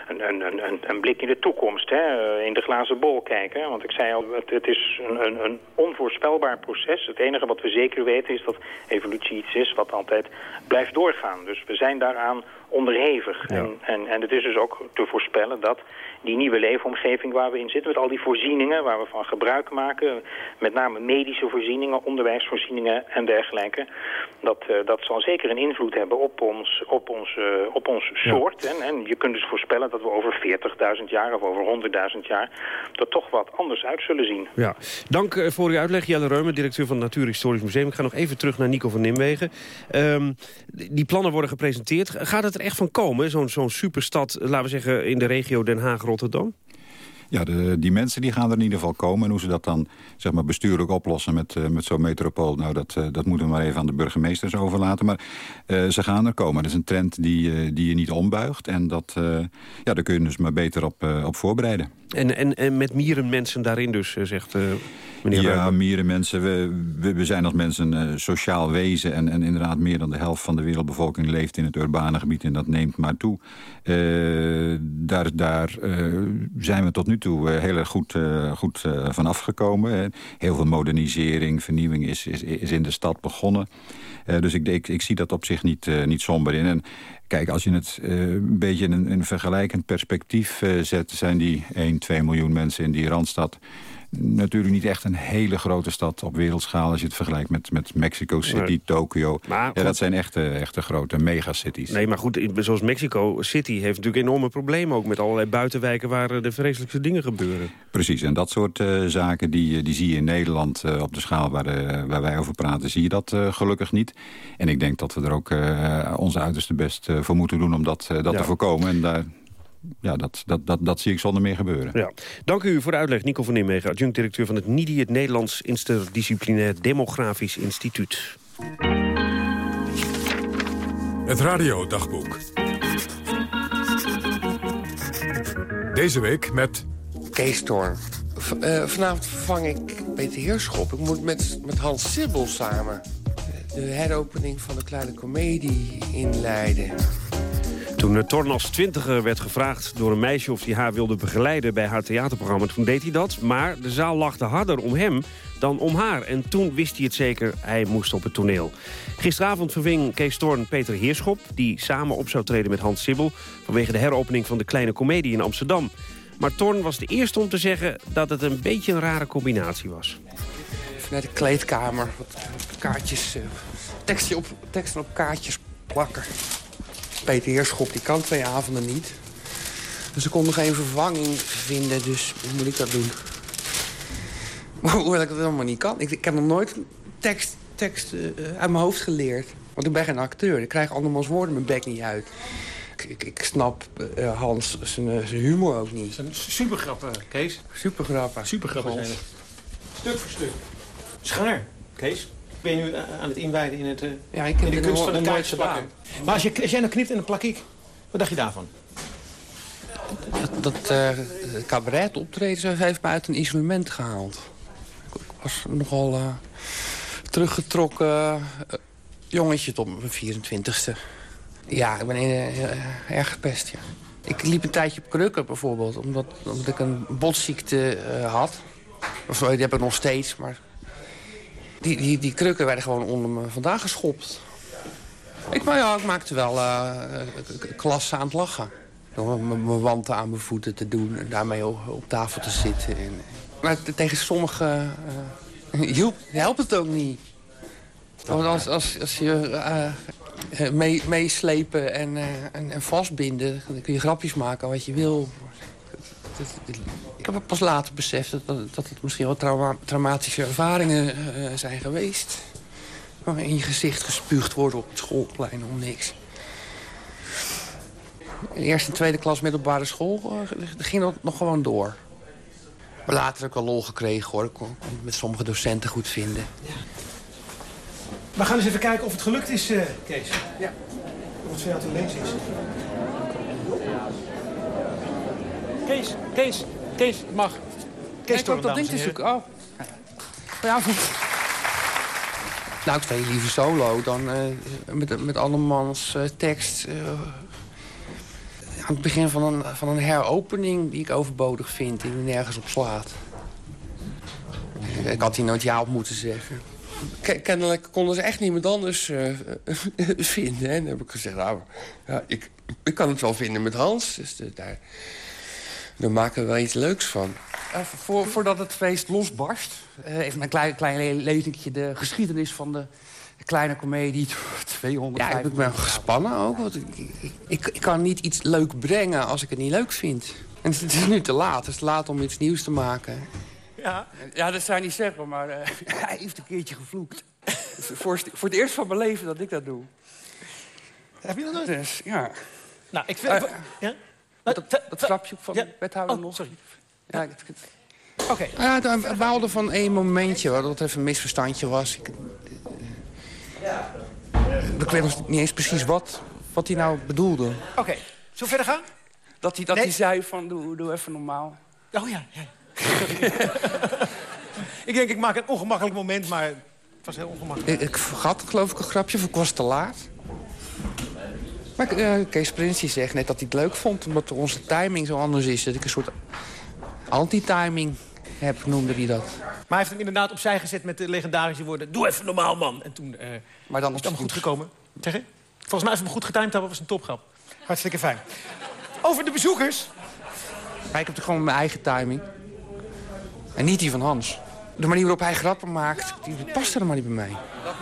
een, een, een, een, blik in de toekomst, hè? Eh, in de glazen bol kijken. Want ik zei al, het, het is een, een, onvoorspelbaar proces. Het enige wat we zeker weten is dat evolutie iets is wat altijd blijft doorgaan. Dus we zijn daaraan onderhevig. En, en, en het is dus ook te voorspellen dat die nieuwe leefomgeving waar we in zitten... met al die voorzieningen waar we van gebruik maken... met name medische voorzieningen, onderwijsvoorzieningen en dergelijke... dat, uh, dat zal zeker een invloed hebben op ons, op ons, uh, op ons soort. En, en je kunt dus voorspellen dat we over 40.000 jaar of over 100.000 jaar... er toch wat anders uit zullen zien. Ja. Dank uh, voor uw uitleg, Jelle Reumer, directeur van het Natuurhistorisch Museum. Ik ga nog even terug naar Nico van Nimwegen. Um, die plannen worden gepresenteerd. Gaat het er echt van komen, zo'n zo'n superstad, laten we zeggen... in de regio Den Haag Rotterdam? Ja, de, die mensen die gaan er in ieder geval komen. En hoe ze dat dan zeg maar, bestuurlijk oplossen met, uh, met zo'n metropool... nou, dat, uh, dat moeten we maar even aan de burgemeesters overlaten. Maar uh, ze gaan er komen. Dat is een trend die, die je niet ombuigt. En dat, ja, daar kun je dus maar beter op, op voorbereiden. En, en, en met mierenmensen daarin dus, zegt meneer Ja, mierenmensen. We, we, we, zijn als mensen een sociaal wezen. En, en inderdaad meer dan de helft van de wereldbevolking leeft in het urbane gebied. En dat neemt maar toe. daar daar zijn we tot nu toe heel erg goed, goed van afgekomen. Heel veel modernisering, vernieuwing is, is, is in de stad begonnen. Uh, dus ik, ik, ik, zie dat op zich niet, uh, niet somber in. En kijk, als je het uh, een beetje in een, in een vergelijkend perspectief zet... zijn die 1, 2 miljoen mensen in die Randstad natuurlijk niet echt een hele grote stad op wereldschaal... als je het vergelijkt met, met Mexico City, nee. Tokio. ja, dat zijn echte, echte grote megacities. Nee, maar goed, zoals Mexico City heeft natuurlijk enorme problemen... ook met allerlei buitenwijken waar de vreselijkste dingen gebeuren. Precies, en dat soort uh, zaken die, die zie je in Nederland... Uh, op de schaal waar, waar wij over praten, zie je dat gelukkig niet. En ik denk dat we er ook onze uiterste best voor moeten doen om dat, dat ja. te voorkomen. En daar ja, dat, dat, dat, dat zie ik zonder meer gebeuren. Ja. Dank u voor de uitleg, Nico van Nimwegen, adjunct-directeur van het NIDI... het Nederlands Interdisciplinair Demografisch Instituut. Het radiodagboek. Deze week met... Kees Thorn. Uh, vanavond vervang ik Peter Heerschop. Ik moet met, met Hans Sibbel samen de heropening van de kleine komedie inleiden. Toen Torn als twintiger werd gevraagd door een meisje of hij haar wilde begeleiden bij haar theaterprogramma, toen deed hij dat. Maar de zaal lachte harder om hem dan om haar. En toen wist hij het zeker, hij moest op het toneel. Gisteravond verving Kees Torn Peter Heerschop... die samen op zou treden met Hans Sibbel... vanwege de heropening van de Kleine Comedie in Amsterdam. Maar Torn was de eerste om te zeggen dat het een beetje een rare combinatie was. Even naar de kleedkamer, wat kaartjes, uh, tekstje op, teksten op kaartjes plakken. Peter Heerschop die kan twee avonden niet. Dus ik kon nog geen vervanging vinden, dus hoe moet ik dat doen? Hoewel ik dat helemaal niet kan. Ik, ik heb nog nooit tekst, tekst uh, uit mijn hoofd geleerd. Want ik ben geen acteur. Ik krijg andermans woorden mijn bek niet uit. Ik, ik, ik snap uh, Hans zijn, zijn humor ook niet. Super grappen, Kees. Super grappen. Super grappen zijn Stuk voor stuk. Schaar, Kees ben je nu aan het inwijden in, het, uh, ja, ik in de kunst van de Duitse bakken. Maar als, je, als jij nou knipt in een plakiek, wat dacht je daarvan? Dat, dat uh, cabaret optreden heeft me uit een isolement gehaald. Ik was nogal uh, teruggetrokken uh, jongetje tot mijn 24ste. Ja, ik ben erg gepest, ja. Ik liep een tijdje op krukken bijvoorbeeld, omdat, omdat ik een botziekte had. Of die heb ik nog steeds, maar die, die, die krukken werden gewoon onder me vandaan geschopt. Ik, maar ja, ik maakte wel uh, klasse aan het lachen. Door mijn wanten aan mijn voeten te doen en daarmee op, tafel te zitten. En, maar tegen sommigen uh, helpt het ook niet. Want als, als, als je uh, mee, meeslepen en, en, en, vastbinden, dan kun je grapjes maken wat je wil. Ik heb pas later beseft dat, dat het misschien wel trauma traumatische ervaringen uh, zijn geweest. in je gezicht gespuugd worden op het schoolplein om niks. In eerste en tweede klas middelbare school uh, ging dat nog gewoon door. Maar later heb ik wel lol gekregen hoor. Ik kon het met sommige docenten goed vinden. Ja. We gaan eens even kijken of het gelukt is, uh, Kees. Ja. Wat voor jou te lezen is. Kees, Kees, Kees, mag. Kees ik dat ding te zoeken. Oh. Goedenavond. Nou, ik speel liever solo dan uh, met, met andermans uh, tekst. Uh, aan het begin van een, van een heropening die ik overbodig vind... die nergens op slaat. Ik had hier nooit ja op moeten zeggen. Kennelijk konden ze echt niemand anders vinden. En dan heb ik gezegd, nou, ja, ik, ik kan het wel vinden met Hans. Dus daar, daar maken we wel iets leuks van. voor, voordat het feest losbarst... even een klein, klein lezingje de geschiedenis van de kleine komedie, 200. Ja, ik ben gespannen ook. Want ik, ik, ik, kan niet iets leuk brengen als ik het niet leuk vind. En het is nu te laat. Het is laat om iets nieuws te maken. Ja, ja dat zou je niet zeggen, maar uh, hij heeft een keertje gevloekt. voor, voor het eerst van mijn leven dat ik dat doe. Heb je dat nooit? Dus, ja. Nou, ik vind... Uh, ja? Dat, dat grapje van ja. wethouder oh, nog. sorry. Ja, Oké. Okay. Ja, we hadden van één momentje, waar dat even een misverstandje was. Ik, ik weet nog niet eens precies wat, wat hij nou bedoelde. Oké, okay. zullen we verder gaan? Dat hij, dat hij zei van, doe, doe even normaal. Oh ja, ja. ik denk, ik maak een ongemakkelijk moment, maar het was heel ongemakkelijk. Ik, ik vergat, geloof ik, een grapje, of ik was te laat. Maar uh, Kees Prinsje zegt net dat hij het leuk vond... omdat onze timing zo anders is. Dat ik een soort anti-timing heb, noemde hij dat. Maar hij heeft hem inderdaad opzij gezet met de legendarische woorden... Doe even normaal, man. En toen uh, maar dan is het allemaal goed gekomen. Zeg je? Volgens mij, als we hem goed getimed hebben, was het een topgrap. Hartstikke fijn. Over de bezoekers. Ik heb toch gewoon mijn eigen timing. En niet die van Hans. De manier waarop hij grappen maakt, die past er maar niet bij mij.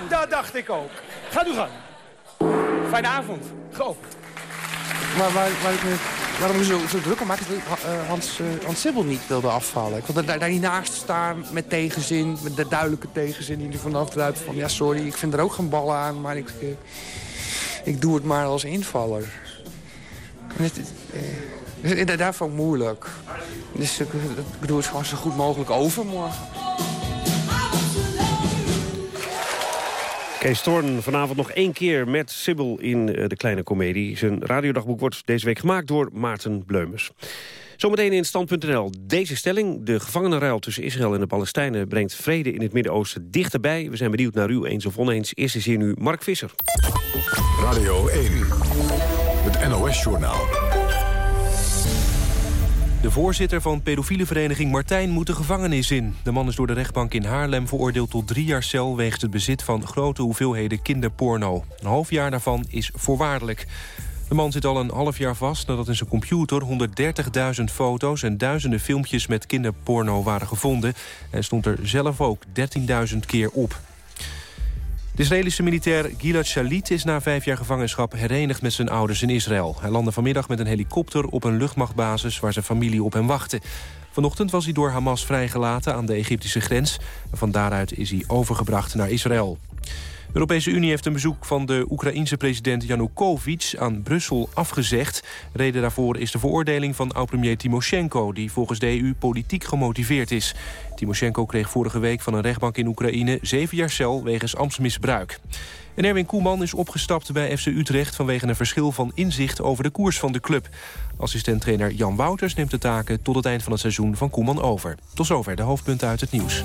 Dat dacht ik ook. Ga nu gang. Fijne avond. Go. Maar ik waarom ik zo, zo druk om maak is dat uh, Hans, uh, Hans Sibbel niet wilde afvallen. Ik wilde daar, daar niet naast staan met tegenzin, met de duidelijke tegenzin die er vanaf druipt van... ja, sorry, ik vind er ook geen ballen aan, maar ik, uh, ik doe het maar als invaller. En het, vond ik moeilijk. Dus ik, ik doe het gewoon zo goed mogelijk overmorgen. Kees Storn vanavond nog één keer met Sibyl in eh, de kleine komedie. Zijn radiodagboek wordt deze week gemaakt door Maarten Bleumers. Zometeen in stand.nl. Deze stelling, de gevangenenruil tussen Israël en de Palestijnen... brengt vrede in het Midden-Oosten dichterbij. We zijn benieuwd naar u eens of oneens. Eerst is hier nu Mark Visser. Radio 1, het NOS-journaal. De voorzitter van pedofiele vereniging Martijn moet de gevangenis in. De man is door de rechtbank in Haarlem veroordeeld tot drie jaar cel... wegens het bezit van grote hoeveelheden kinderporno. Een half jaar daarvan is voorwaardelijk. De man zit al een half jaar vast nadat in zijn computer 130.000 foto's en duizenden filmpjes met kinderporno waren gevonden. Hij stond er zelf ook 13.000 keer op. De Israëlische militair Gilad Shalit is na vijf jaar gevangenschap herenigd met zijn ouders in Israël. Hij landde vanmiddag met een helikopter op een luchtmachtbasis waar zijn familie op hem wachtte. Vanochtend was hij door Hamas vrijgelaten aan de Egyptische grens. Van daaruit is hij overgebracht naar Israël. De Europese Unie heeft een bezoek van de Oekraïense president Janukovic aan Brussel afgezegd. Reden daarvoor is de veroordeling van oud-premier Timoshenko... die volgens de EU politiek gemotiveerd is. Timoshenko kreeg vorige week van een rechtbank in Oekraïne... zeven jaar cel wegens ambtsmisbruik. En Erwin Koeman is opgestapt bij FC Utrecht... vanwege een verschil van inzicht over de koers van de club. Assistenttrainer Jan Wouters neemt de taken tot het eind van het seizoen van Koeman over. Tot zover de hoofdpunten uit het nieuws.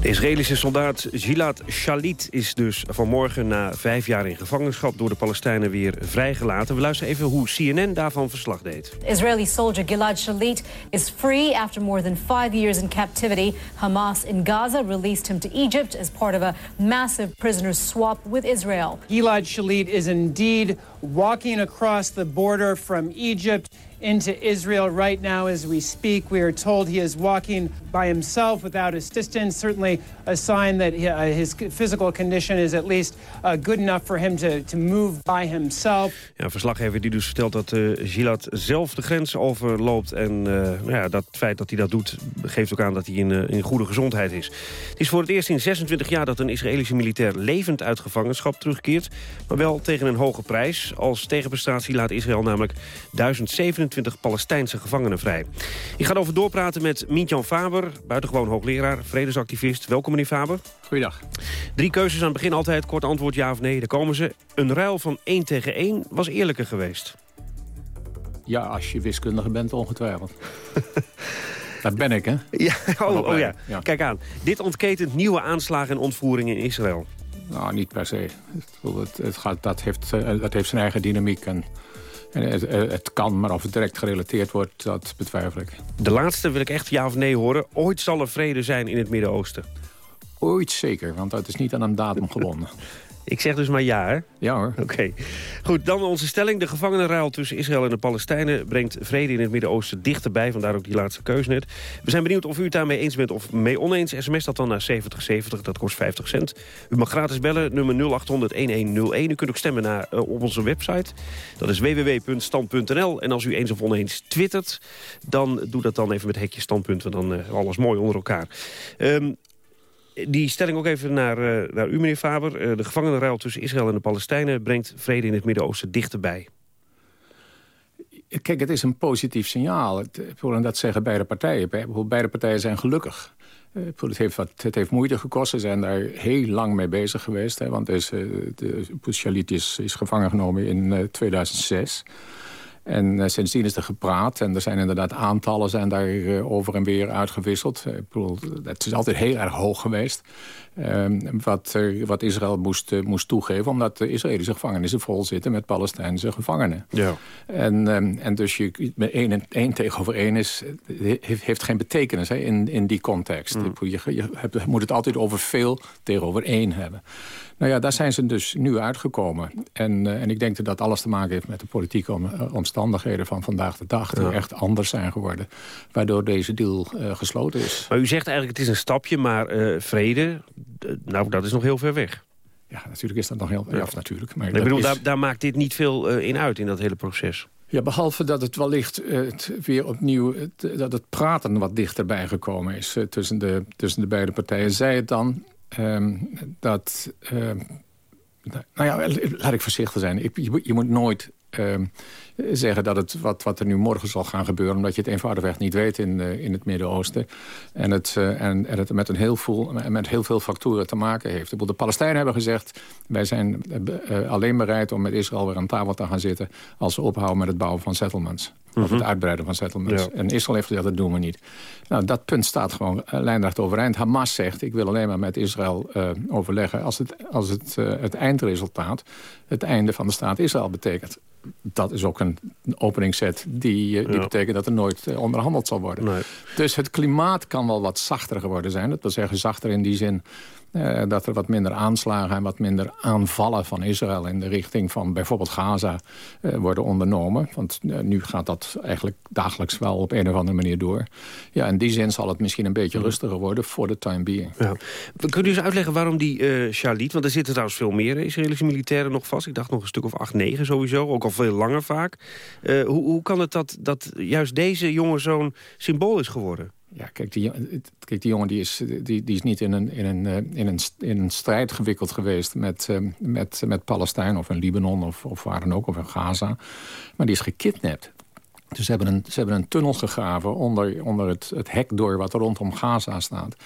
De Israëlische soldaat Gilad Shalit is dus vanmorgen na vijf jaar in gevangenschap door de Palestijnen weer vrijgelaten. We luisteren even hoe CNN daarvan verslag deed. Israeli soldier Gilad Shalit is free after more than five years in captivity. Hamas in Gaza released him to Egypt as part of a massive prisoner swap with Israel. Gilad Shalit is indeed walking across the border from Egypt into Israel right now as we speak. We are told he is walking by himself without assistance. Certainly a sign that uh, his physical condition is at least uh, good enough for him to, to move by himself. Ja, verslaggever die dus vertelt dat uh, Gilad zelf de grens overloopt. En uh, nou ja, dat feit dat hij dat doet geeft ook aan dat hij in, uh, in goede gezondheid is. Het is voor het eerst in 26 jaar dat een Israëlische militair levend uit gevangenschap terugkeert. Maar wel tegen een hoge prijs. Als tegenprestatie laat Israël namelijk 1027 Palestijnse gevangenen vrij. Ik ga over doorpraten met Mientjan Faber, buitengewoon hoogleraar, vredesactivist. Welkom meneer Faber. Goeiedag. Drie keuzes aan het begin altijd, kort antwoord ja of nee, daar komen ze. Een ruil van 1 tegen 1 was eerlijker geweest. Ja, als je wiskundige bent, ongetwijfeld. Dat ben ik, hè? Ja, oh, oh ja. kijk aan. Dit ontketent nieuwe aanslagen en ontvoeringen in Israël. Nou, niet per se. Het, het gaat, dat, heeft, eh, dat heeft zijn eigen dynamiek. En, en het, het, kan, maar of het direct gerelateerd wordt, dat betwijfel ik. De laatste wil ik echt ja of nee horen. Ooit zal er vrede zijn in het Midden-Oosten. Ooit zeker, want dat is niet aan een datum gebonden. Ik zeg dus maar ja, hè? Ja hoor. Oké. Goed, dan onze stelling. De gevangenenruil tussen Israël en de Palestijnen... brengt vrede in het Midden-Oosten dichterbij. Vandaar ook die laatste keuze net. We zijn benieuwd of u het daarmee eens bent of mee oneens. SMS dat dan naar 7070, dat kost 50 cent. U mag gratis bellen, nummer 0800-1101. U kunt ook stemmen naar, uh, op onze website. Dat is www.stand.nl. En als u eens of oneens twittert... dan doe dat dan even met hekje standpunten. Dan uh, alles mooi onder elkaar. Um, die stelling ook even naar, uh, naar u, meneer Faber. Uh, de gevangenenruil tussen Israël en de Palestijnen... brengt vrede in het Midden-Oosten dichterbij. Kijk, het is een positief signaal. Het, dat zeggen beide partijen. Beide partijen zijn gelukkig. Eh, het heeft, wat, het heeft moeite gekost. Ze zijn daar heel lang mee bezig geweest. Hè, want deze, de is, is gevangen genomen in uh, 2006. En uh, sindsdien is er gepraat. En er zijn inderdaad aantallen zijn daar uh, over en weer uitgewisseld. Het is altijd heel erg hoog geweest. Uh, wat, wat Israël moest, uh, moest toegeven. Omdat de Israëlische gevangenissen vol zitten met Palestijnse gevangenen. Ja. En, um, en dus je, één, en, één tegenover één is, heeft, heeft geen betekenis hè, in, in die context. Mm. Je, je, je, moet het altijd over veel tegenover één hebben. Nou ja, daar zijn ze dus nu uitgekomen. En, uh, en ik denk dat dat alles te maken heeft met de politieke om, uh, omstandigheden van vandaag de dag. Die ja. echt anders zijn geworden. Waardoor deze deal uh, gesloten is. Maar u zegt eigenlijk het is een stapje, maar vrede, nou dat is nog heel ver weg. Ja, natuurlijk is dat nog heel... Ja, natuurlijk. Maar ik bedoel, is... daar, daar, maakt dit niet veel in uit in dat hele proces. Ja, behalve dat het wellicht het weer opnieuw... Het, dat het praten wat dichterbij gekomen is tussen, de, tussen de beide partijen. Zij het dan Um, dat, um, nou ja, laat ik voorzichtig zijn. Ik, je, je, moet nooit um, zeggen dat het wat, wat er nu morgen zal gaan gebeuren... omdat je het eenvoudigweg niet weet in, uh, in het Midden-Oosten. En, het, uh, en, en het met, een heel veel, met heel veel factoren te maken heeft. De Palestijnen hebben gezegd... wij zijn uh, alleen bereid om met Israël weer aan tafel te gaan zitten... als ze ophouden met het bouwen van settlements. Of het mhm. uitbreiden van settlements. Ja. En Israël heeft gezegd, dat doen we niet. Nou, dat punt staat gewoon lijnrecht overeind. Hamas zegt, ik wil alleen maar met Israël overleggen... als het, als het, het eindresultaat het einde van de staat Israël betekent. Dat is ook een openingszet die, die ja. betekent dat er nooit onderhandeld zal worden. Nee. Dus het klimaat kan wel wat zachter geworden zijn. Dat wil zeggen zachter in die zin uh, dat er wat minder aanslagen en wat minder aanvallen van Israël... in de richting van bijvoorbeeld Gaza uh, worden ondernomen. Want uh, nu gaat dat eigenlijk dagelijks wel op een of andere manier door. Ja, in die zin zal het misschien een beetje rustiger worden voor de time being. Ja. Kunt u eens uitleggen waarom die Shalit... want er zitten trouwens veel meer Israëlische militairen nog vast. Ik dacht nog een stuk of acht, negen sowieso. Ook al veel langer vaak. hoe, hoe kan het dat, dat juist deze jongen zo'n symbool is geworden? Ja, kijk, die, kijk, die jongen die is, die, die is niet in een, in, een, in, een, in een strijd gewikkeld geweest met, met, met Palestijn of in Libanon of, of waar dan ook, of in Gaza. Maar die is gekidnapt. Dus ze hebben een, ze hebben een tunnel gegraven onder, onder het, het hek door wat er rondom Gaza staat.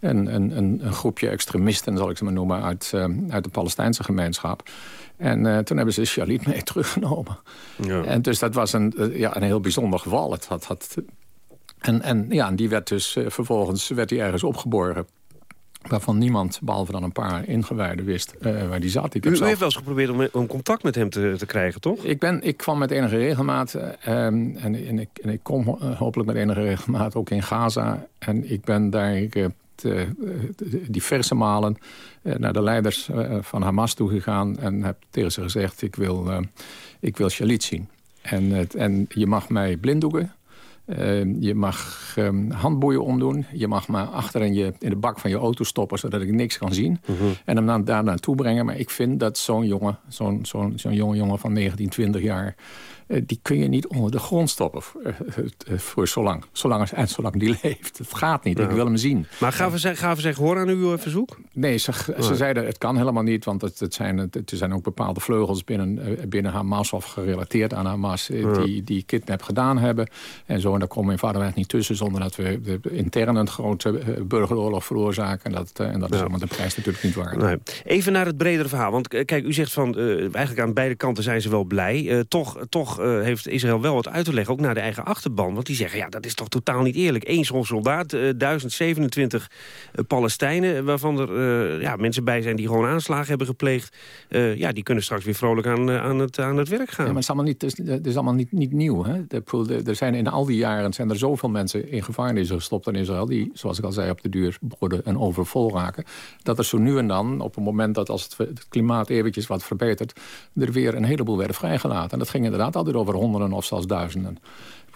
En een, een, een groepje extremisten, zal ik ze maar noemen, uit, uh, uit de Palestijnse gemeenschap. En uh, toen hebben ze Shalit mee teruggenomen. Ja. En dus dat was een, uh, ja, een heel bijzonder geval. Het had, had en, en ja, die werd dus uh, vervolgens werd die ergens opgeborgen waarvan niemand, behalve dan een paar ingewijden, wist uh, waar die zat. Ik u, u heeft wel eens geprobeerd om, om contact met hem te, te, krijgen, toch? Ik, ben, ik kwam met enige regelmaat, uh, en, en, ik, en ik kom hopelijk met enige regelmaat ook in Gaza. En ik ben daar te, diverse malen naar de leiders van Hamas toegegaan... en heb tegen ze gezegd, ik wil, ik wil Shalit zien. En, en je mag mij blinddoeken. Uh, je mag um, handboeien omdoen. Je mag me achter in, je, in de bak van je auto stoppen... zodat ik niks kan zien. Mm -hmm. En hem dan daar naartoe brengen. Maar ik vind dat zo'n jongen, zo'n zo'n zo'n jonge jongen van 19, 20 jaar... Uh, die kun je niet onder de grond stoppen voor, uh, voor zolang. Zolang, en zolang die leeft. Het gaat niet. Ja. Ik wil hem zien. Maar gaven ze, gaven ze gehoor aan uw verzoek? Nee, ze, ze zeiden het kan helemaal niet. Want het, het zijn, het, er zijn ook bepaalde vleugels binnen, binnen Hamas... of gerelateerd aan Hamas, die, die kidnap gedaan hebben. En zo, en daar komen mijn vader niet tussen... zonder dat we de, intern een grote burgeroorlog veroorzaken. En dat, en dat is allemaal de prijs natuurlijk niet waard. Nee. Even naar het bredere verhaal. Want kijk, u zegt van... eigenlijk aan beide kanten zijn ze wel blij. toch toch heeft Israël wel wat uit te leggen, ook naar de eigen achterban. Want die zeggen, ja, dat is toch totaal niet eerlijk. Eén zo'n soldaat, uh, 1027 uh, Palestijnen... waarvan er ja, mensen bij zijn die gewoon aanslagen hebben gepleegd. ja, die kunnen straks weer vrolijk aan, aan, het, aan het werk gaan. Ja, maar het is allemaal niet, het allemaal niet, niet nieuw. Hè? Er zijn in al die jaren zijn er zoveel mensen in gevangenissen gestopt in Israël... die, zoals ik al zei, op de duur worden en overvol raken. Dat er zo nu en dan, op een moment dat als het, het klimaat eventjes wat verbetert... er weer een heleboel werden vrijgelaten. En dat ging inderdaad over honderden of zelfs duizenden.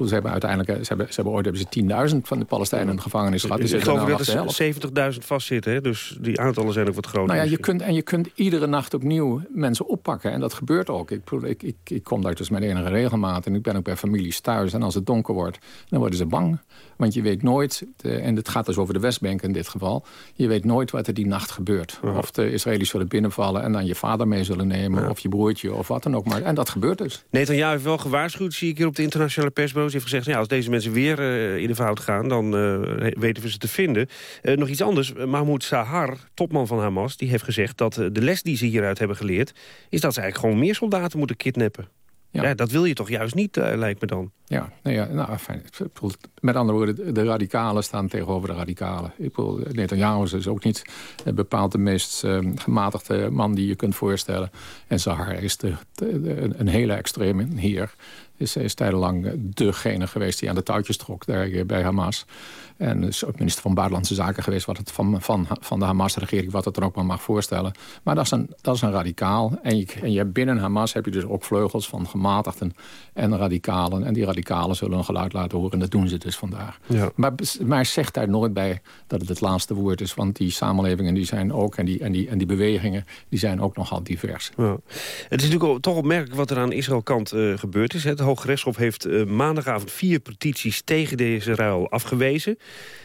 Ze hebben uiteindelijk, ze hebben, ze hebben ooit hebben ze 10.000 van de Palestijnen in de gevangenis gehad. Ik geloof dat er 70.000 vastzitten, hè? dus die aantallen zijn ook wat groter. Nou ja, je kunt, en je kunt iedere nacht opnieuw mensen oppakken. En dat gebeurt ook. Ik, ik, ik, ik kom daar dus met enige regelmaat. En ik ben ook bij families thuis. En als het donker wordt, dan worden ze bang. Want je weet nooit, en het gaat dus over de Westbank in dit geval... je weet nooit wat er die nacht gebeurt. Ja. Of de Israëli's zullen binnenvallen en dan je vader mee zullen nemen... Ja. of je broertje of wat dan ook maar. En dat gebeurt dus. Netanyahu heeft wel gewaarschuwd, zie ik hier op de internationale heeft gezegd, ja, als deze mensen weer uh, in de fout gaan... dan uh, weten we ze te vinden. Uh, nog iets anders, Mahmoud Sahar, topman van Hamas... die heeft gezegd dat de les die ze hieruit hebben geleerd... is dat ze eigenlijk gewoon meer soldaten moeten kidnappen. Ja. ja. dat wil je toch juist niet, uh, lijkt me dan. Ja, nou ja nou, fijn. met andere woorden, de radicalen staan tegenover de radicalen. Ik bedoel, Netanyahu is ook niet bepaald de meest uh, gematigde man die je kunt voorstellen. En Zahar is de, de, de, een hele extreme heer. Is, is tijdenlang degene geweest die aan de touwtjes trok daar bij Hamas. En is ook minister van Buitenlandse Zaken geweest... Wat het van, van, van de Hamas-regering, wat het er ook maar mag voorstellen. Maar dat is een, dat is een radicaal. En je, en je binnen Hamas heb je dus ook vleugels van gematigden en radicalen. En die radicalen zullen een geluid laten horen. En dat doen ze dus vandaag. Ja. Maar, maar zeg daar nooit bij dat het het laatste woord is. Want die samenlevingen die zijn ook... en die, en die, en die bewegingen die zijn ook nogal divers. Ja. Het is natuurlijk toch opmerkelijk wat er aan Israël-kant uh, gebeurd is. Het Hooggerechtshof heeft uh, maandagavond vier petities tegen deze ruil afgewezen.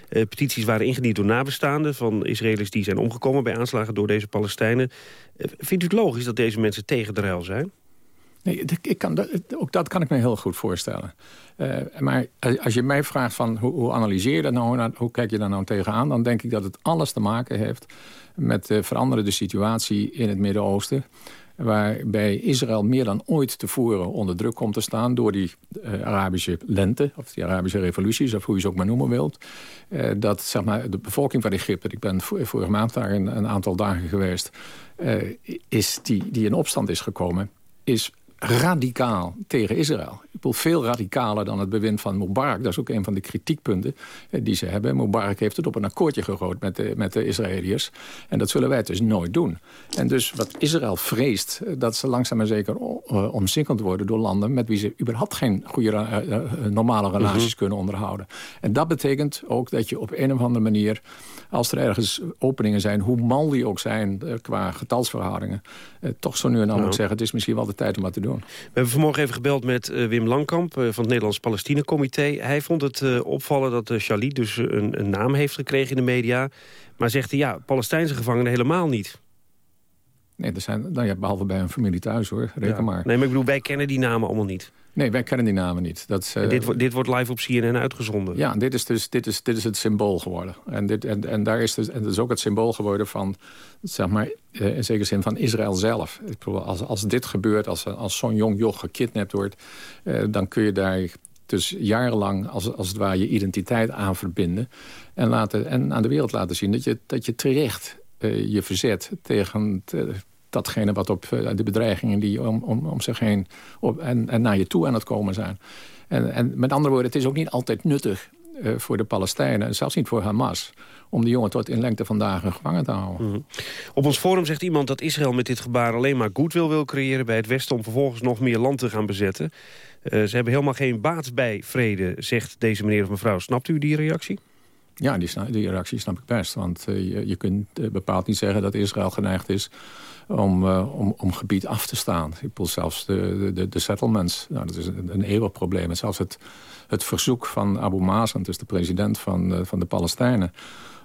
Uh, petities waren ingediend door nabestaanden van Israëli's die zijn omgekomen bij aanslagen door deze Palestijnen. Uh, vindt u het logisch dat deze mensen tegen de ruil zijn? Nee, ik kan, ook dat kan ik me heel goed voorstellen. Maar als je mij vraagt van hoe, hoe analyseer je dat nou, hoe kijk je daar nou tegenaan... dan denk ik dat het alles te maken heeft met de situatie in het Midden-Oosten waarbij Israël meer dan ooit tevoren onder druk komt te staan... door die uh, Arabische lente, of die Arabische revoluties... of hoe je ze ook maar noemen wilt. Uh, dat zeg maar, de bevolking van Egypte... ik ben vorige maand daar een, een aantal dagen geweest... Uh, is die, die in opstand is gekomen... is radicaal tegen Israël. Ik bedoel, veel radicaler dan het bewind van Mubarak. Dat is ook een van de kritiekpunten die ze hebben. Mubarak heeft het op een akkoordje gegooid met de, met de Israëliërs. En dat zullen wij dus nooit doen. En dus wat Israël vreest, dat ze langzaam maar zeker uh, omsingeld worden... door landen met wie ze überhaupt geen goede normale relaties mm -hmm. kunnen onderhouden. En dat betekent ook dat je op een of andere manier... als er ergens openingen zijn, hoe mal die ook zijn qua getalsverhoudingen... toch zo nu en dan moet zeggen, het is misschien wel de tijd om wat te doen. We hebben vanmorgen even gebeld met uh, Wim Langkamp van het Nederlands Palestina-comité. Hij vond het opvallen dat Shalit dus een, een, naam heeft gekregen in de media. Maar zegt hij, ja, Palestijnse gevangenen helemaal niet. Nee, er zijn, nou ja, behalve bij een familie thuis hoor, reken ja. maar. Nee, maar ik bedoel, wij kennen die namen allemaal niet. Nee, wij kennen die namen niet. Dat, uh, dit, dit, wordt live op CNN uitgezonden. Ja, dit is, dus, dit is, dit is het symbool geworden. En, dit, en, en, daar is dus, en dat is ook het symbool geworden van, zeg maar, uh, in zekere zin van Israël zelf. Ik bedoel, als, als dit gebeurt, als, als zo'n jong joch gekidnapt wordt... Uh, dan kun je daar dus jarenlang als, als het ware je identiteit aan verbinden... en, laten, en aan de wereld laten zien dat je, dat je terecht je verzet tegen... Datgene wat op de bedreigingen die om, om, om zich heen op, en, en naar je toe aan het komen zijn. En, en met andere woorden, het is ook niet altijd nuttig eh, voor de Palestijnen, zelfs niet voor Hamas... om de jongen tot in lengte van dagen gevangen te houden. Mhm. Op ons forum zegt iemand dat Israël met dit gebaar alleen maar goodwill wil creëren bij het Westen... om vervolgens nog meer land te gaan bezetten. Eh, ze hebben helemaal geen baat bij vrede, zegt deze meneer of mevrouw. Snapt u die reactie? Ja, die, die reactie snap ik best. Want uh, je, je, kunt bepaald niet zeggen dat Israël geneigd is om, uh, om, om gebied af te staan. Ik zelfs de, de, de settlements. Nou, dat is een, een eeuwig probleem. En zelfs het, het verzoek van Abu Mazen, dus de president van, uh, van de Palestijnen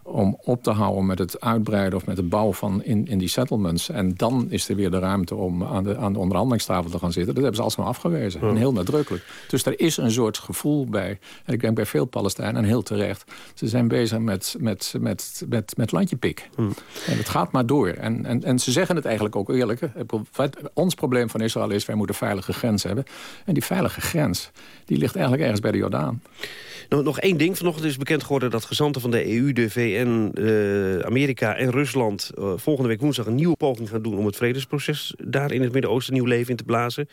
om op te houden met het uitbreiden of met het bouwen van in, in die settlements. En dan is er weer de ruimte om aan de, aan de onderhandelingstafel te gaan zitten. Dat hebben ze alsmaar afgewezen. En heel nadrukkelijk. Dus er is een soort gevoel bij. En ik denk bij veel Palestijnen, en heel terecht. Ze zijn bezig met, met, met, met, met landjepik. Hmm. En het gaat maar door. En, en, en ze zeggen het eigenlijk ook eerlijk. Ons probleem van Israël is, wij moeten veilige grens hebben. En die veilige grens, die ligt eigenlijk ergens bij de Jordaan. Nog, nog één ding. Vanochtend is bekend geworden dat gezanten van de EU, de VN, uh, Amerika en Rusland... Uh, volgende week woensdag een nieuwe poging gaan doen... om het vredesproces daar in het Midden-Oosten nieuw leven in te blazen.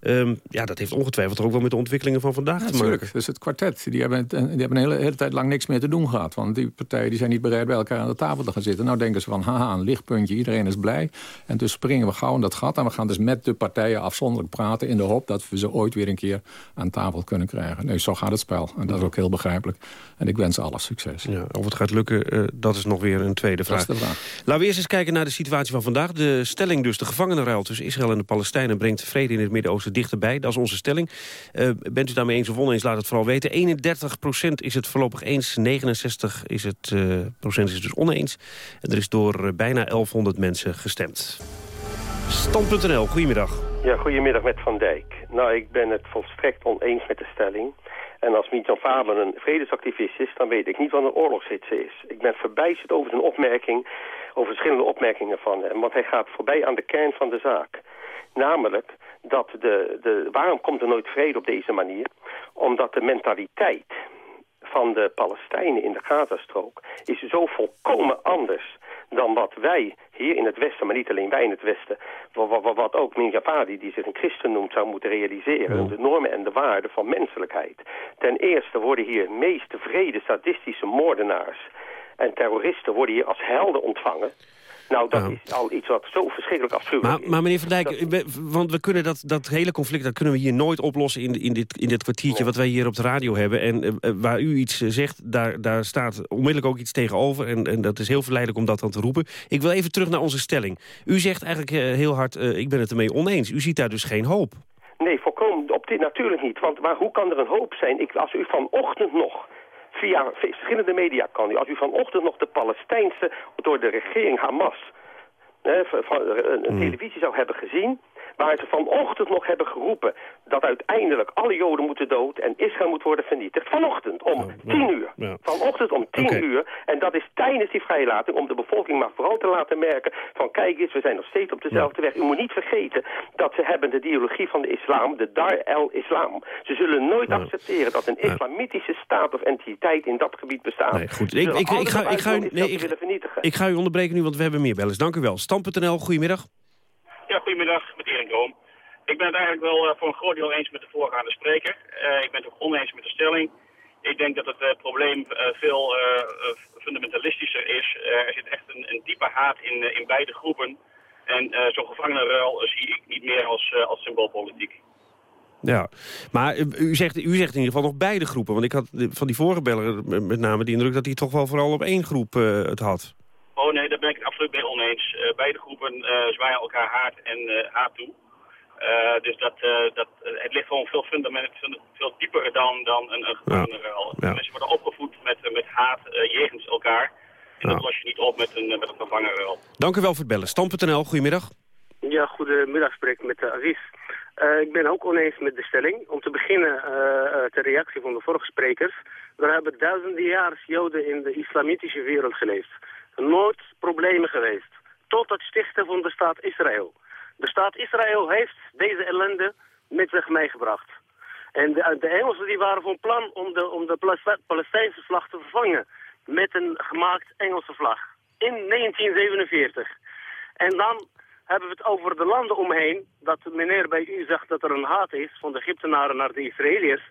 Um, ja, dat heeft ongetwijfeld ook wel met de ontwikkelingen van vandaag ja, te maken. Natuurlijk, dus het kwartet. Die hebben, die hebben een hele, hele, tijd lang niks meer te doen gehad. Want die partijen die zijn niet bereid bij elkaar aan de tafel te gaan zitten. Nou denken ze van, haha, een lichtpuntje, iedereen is blij. En dus springen we gauw in dat gat. En we gaan dus met de partijen afzonderlijk praten... in de hoop dat we ze ooit weer een keer aan tafel kunnen krijgen. Nee, zo gaat het spel. En dat is ook heel begrijpelijk. En ik wens ze alle succes. Ja, of het gaat lukken, uh, dat is nog weer een tweede vraag. Dat is de vraag. Laten we eerst eens kijken naar de situatie van vandaag. De stelling dus, de gevangenenruil tussen Israël en de Palestijnen... brengt vrede in het Midden-Oosten dichterbij. Dat is onze stelling. Uh, bent u daarmee eens of oneens, laat het vooral weten. 31% is het voorlopig eens, 69 is het, uh, procent is dus oneens. En er is door bijna 1100 mensen gestemd. Stand.nl, goedemiddag. Ja, goedemiddag met Van Dijk. Nou, ik ben het volstrekt oneens met de stelling. En als Mietjan Faber een vredesactivist is, dan weet ik niet wat een oorlogshitse is. Ik ben verbijsterd over zijn opmerking, over verschillende opmerkingen van hem. Want hij gaat voorbij aan de kern van de zaak. Namelijk dat de, de, waarom komt er nooit vrede op deze manier? Omdat de mentaliteit van de Palestijnen in de Gazastrook is zo volkomen anders dan wat wij hier in het Westen, maar niet alleen wij in het Westen, wat, wat, wat ook Minjafadi, die zich een christen noemt, zou moeten realiseren. De normen en de waarden van menselijkheid. Ten eerste worden hier meest vrede sadistische moordenaars en terroristen worden hier als helden ontvangen. Nou, dat is al iets wat zo verschrikkelijk afschuwelijk maar, Maar meneer Van Dijk, want we kunnen dat, dat hele conflict... dat kunnen we hier nooit oplossen in, in, dit, in dit kwartiertje... wat wij hier op de radio hebben. En uh, waar u iets eh, zegt, daar, daar staat onmiddellijk ook iets tegenover. En, en dat is heel verleidelijk om dat dan te roepen. Ik wil even terug naar onze stelling. U zegt eigenlijk uh, heel hard, uh, ik ben het ermee oneens. U ziet daar dus geen hoop. Nee, volkomen op dit natuurlijk niet. Want maar hoe kan er een hoop zijn? Ik, als u vanochtend nog via verschillende media kan. Als u vanochtend nog de Palestijnse, door de regering Hamas, van, een hmm. televisie zou hebben gezien waar ze vanochtend nog hebben geroepen dat uiteindelijk alle Joden moeten dood en Israël moet worden vernietigd. Vanochtend om tien uur. Vanochtend om tien uur. En dat is tijdens die vrijlating om de bevolking maar vooral te laten merken van kijk eens, we zijn nog steeds op dezelfde weg. U moet niet vergeten dat ze hebben de ideologie van de islam, de Dar el-Islam. Ze zullen nooit accepteren dat een islamitische staat of entiteit in dat gebied bestaat. Nee, goed. Ik, ik, ik, ga, ik, ga u, nee, ik, ik ga u onderbreken nu, want we hebben meer bellen. Dank u wel. Stam.nl, goedemiddag. Ja, goedemiddag, Ik ben het eigenlijk wel uh, voor een groot deel eens met de voorgaande spreker. Uh, ik ben het ook oneens met de stelling. Ik denk dat het uh, probleem veel fundamentalistischer is. er zit echt een, een diepe haat in, in beide groepen. En zo'n gevangenenruil zie ik niet meer als, als symboolpolitiek. Ja, maar u zegt, u zegt in ieder geval nog beide groepen. Want ik had van die vorige beller met name de indruk dat hij toch wel vooral op één groep het had. Oh nee, daar ben ik het absoluut mee oneens. Uh, beide groepen uh, zwaaien elkaar haat en uh, haat toe. dus dat, dat, het ligt gewoon veel, fundament, veel dieper dan, dan een, een. Ja. Mensen worden opgevoed met, met haat jegens elkaar. En dat los je niet op met een, met een. Dank u wel voor het bellen. Stam.nl, goedemiddag. Ja, goedemiddag, spreek met uh, Aziz. ik ben ook oneens met de stelling. Om te beginnen, ter reactie van de vorige sprekers. Er hebben duizenden jaren Joden in de islamitische wereld geleefd nooit problemen geweest. Tot het stichten van de staat Israël. De staat Israël heeft deze ellende met zich meegebracht. En de, de Engelsen die waren van plan om de, om de Palestijnse vlag te vervangen met een gemaakt Engelse vlag. In 1947. En dan hebben we het over de landen omheen. Dat meneer bij u zegt dat er een haat is van de Egyptenaren naar de Israëliërs.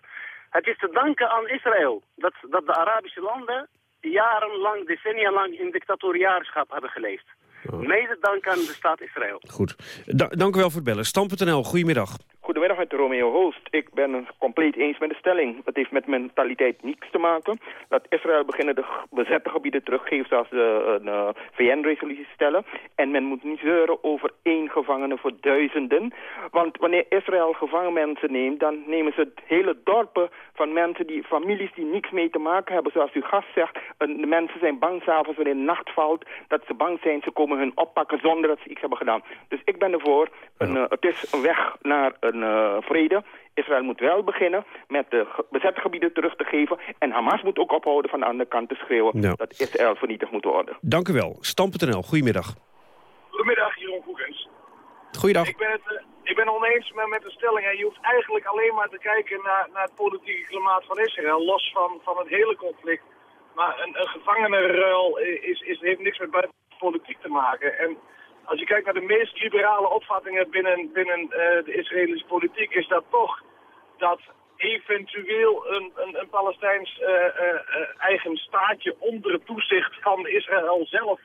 Het is te danken aan Israël dat, dat de Arabische landen jarenlang, decennia lang in dictatoriaarschap hebben geleefd. Mede dank aan de staat Israël. Goed. Da dank u wel voor het bellen. Stam.nl, goedemiddag. Goedemiddag met Romeo Hoost. Ik ben het compleet eens met de stelling. Het heeft met mentaliteit niets te maken. Dat Israël beginnen de bezette gebieden teruggeven als de uh, VN-resolutie stellen. En men moet niet zeuren over één gevangene voor duizenden. Want wanneer Israël gevangen mensen neemt, dan nemen ze het hele dorpen van mensen, die families die niks mee te maken hebben. Zoals uw gast zegt, de mensen zijn bang s'avonds wanneer nacht valt. Dat ze bang zijn, ze komen hun oppakken zonder dat ze iets hebben gedaan. Dus ik ben ervoor. Een, uh, het is een weg naar een uh, vrede. Israël moet wel beginnen met de bezette gebieden terug te geven. En Hamas moet ook ophouden van de andere kant te schreeuwen... Ja. dat Israël vernietigd moet worden. Dank u wel. Stam.nl, goedemiddag. Goedemiddag, Jeroen Koekens. Goeiedag. Ik ben het, uh, ik ben oneens met, met de stelling. En je hoeft eigenlijk alleen maar te kijken naar, naar het politieke klimaat van Israël... los van, van het hele conflict. Maar een, een gevangenenruil is, is, heeft niks met buitenpolitiek te maken. En als je kijkt naar de meest liberale opvattingen binnen, binnen uh, de Israëlische politiek, is dat toch dat eventueel een, een, een Palestijns uh, uh, eigen staatje onder het toezicht van Israël zelf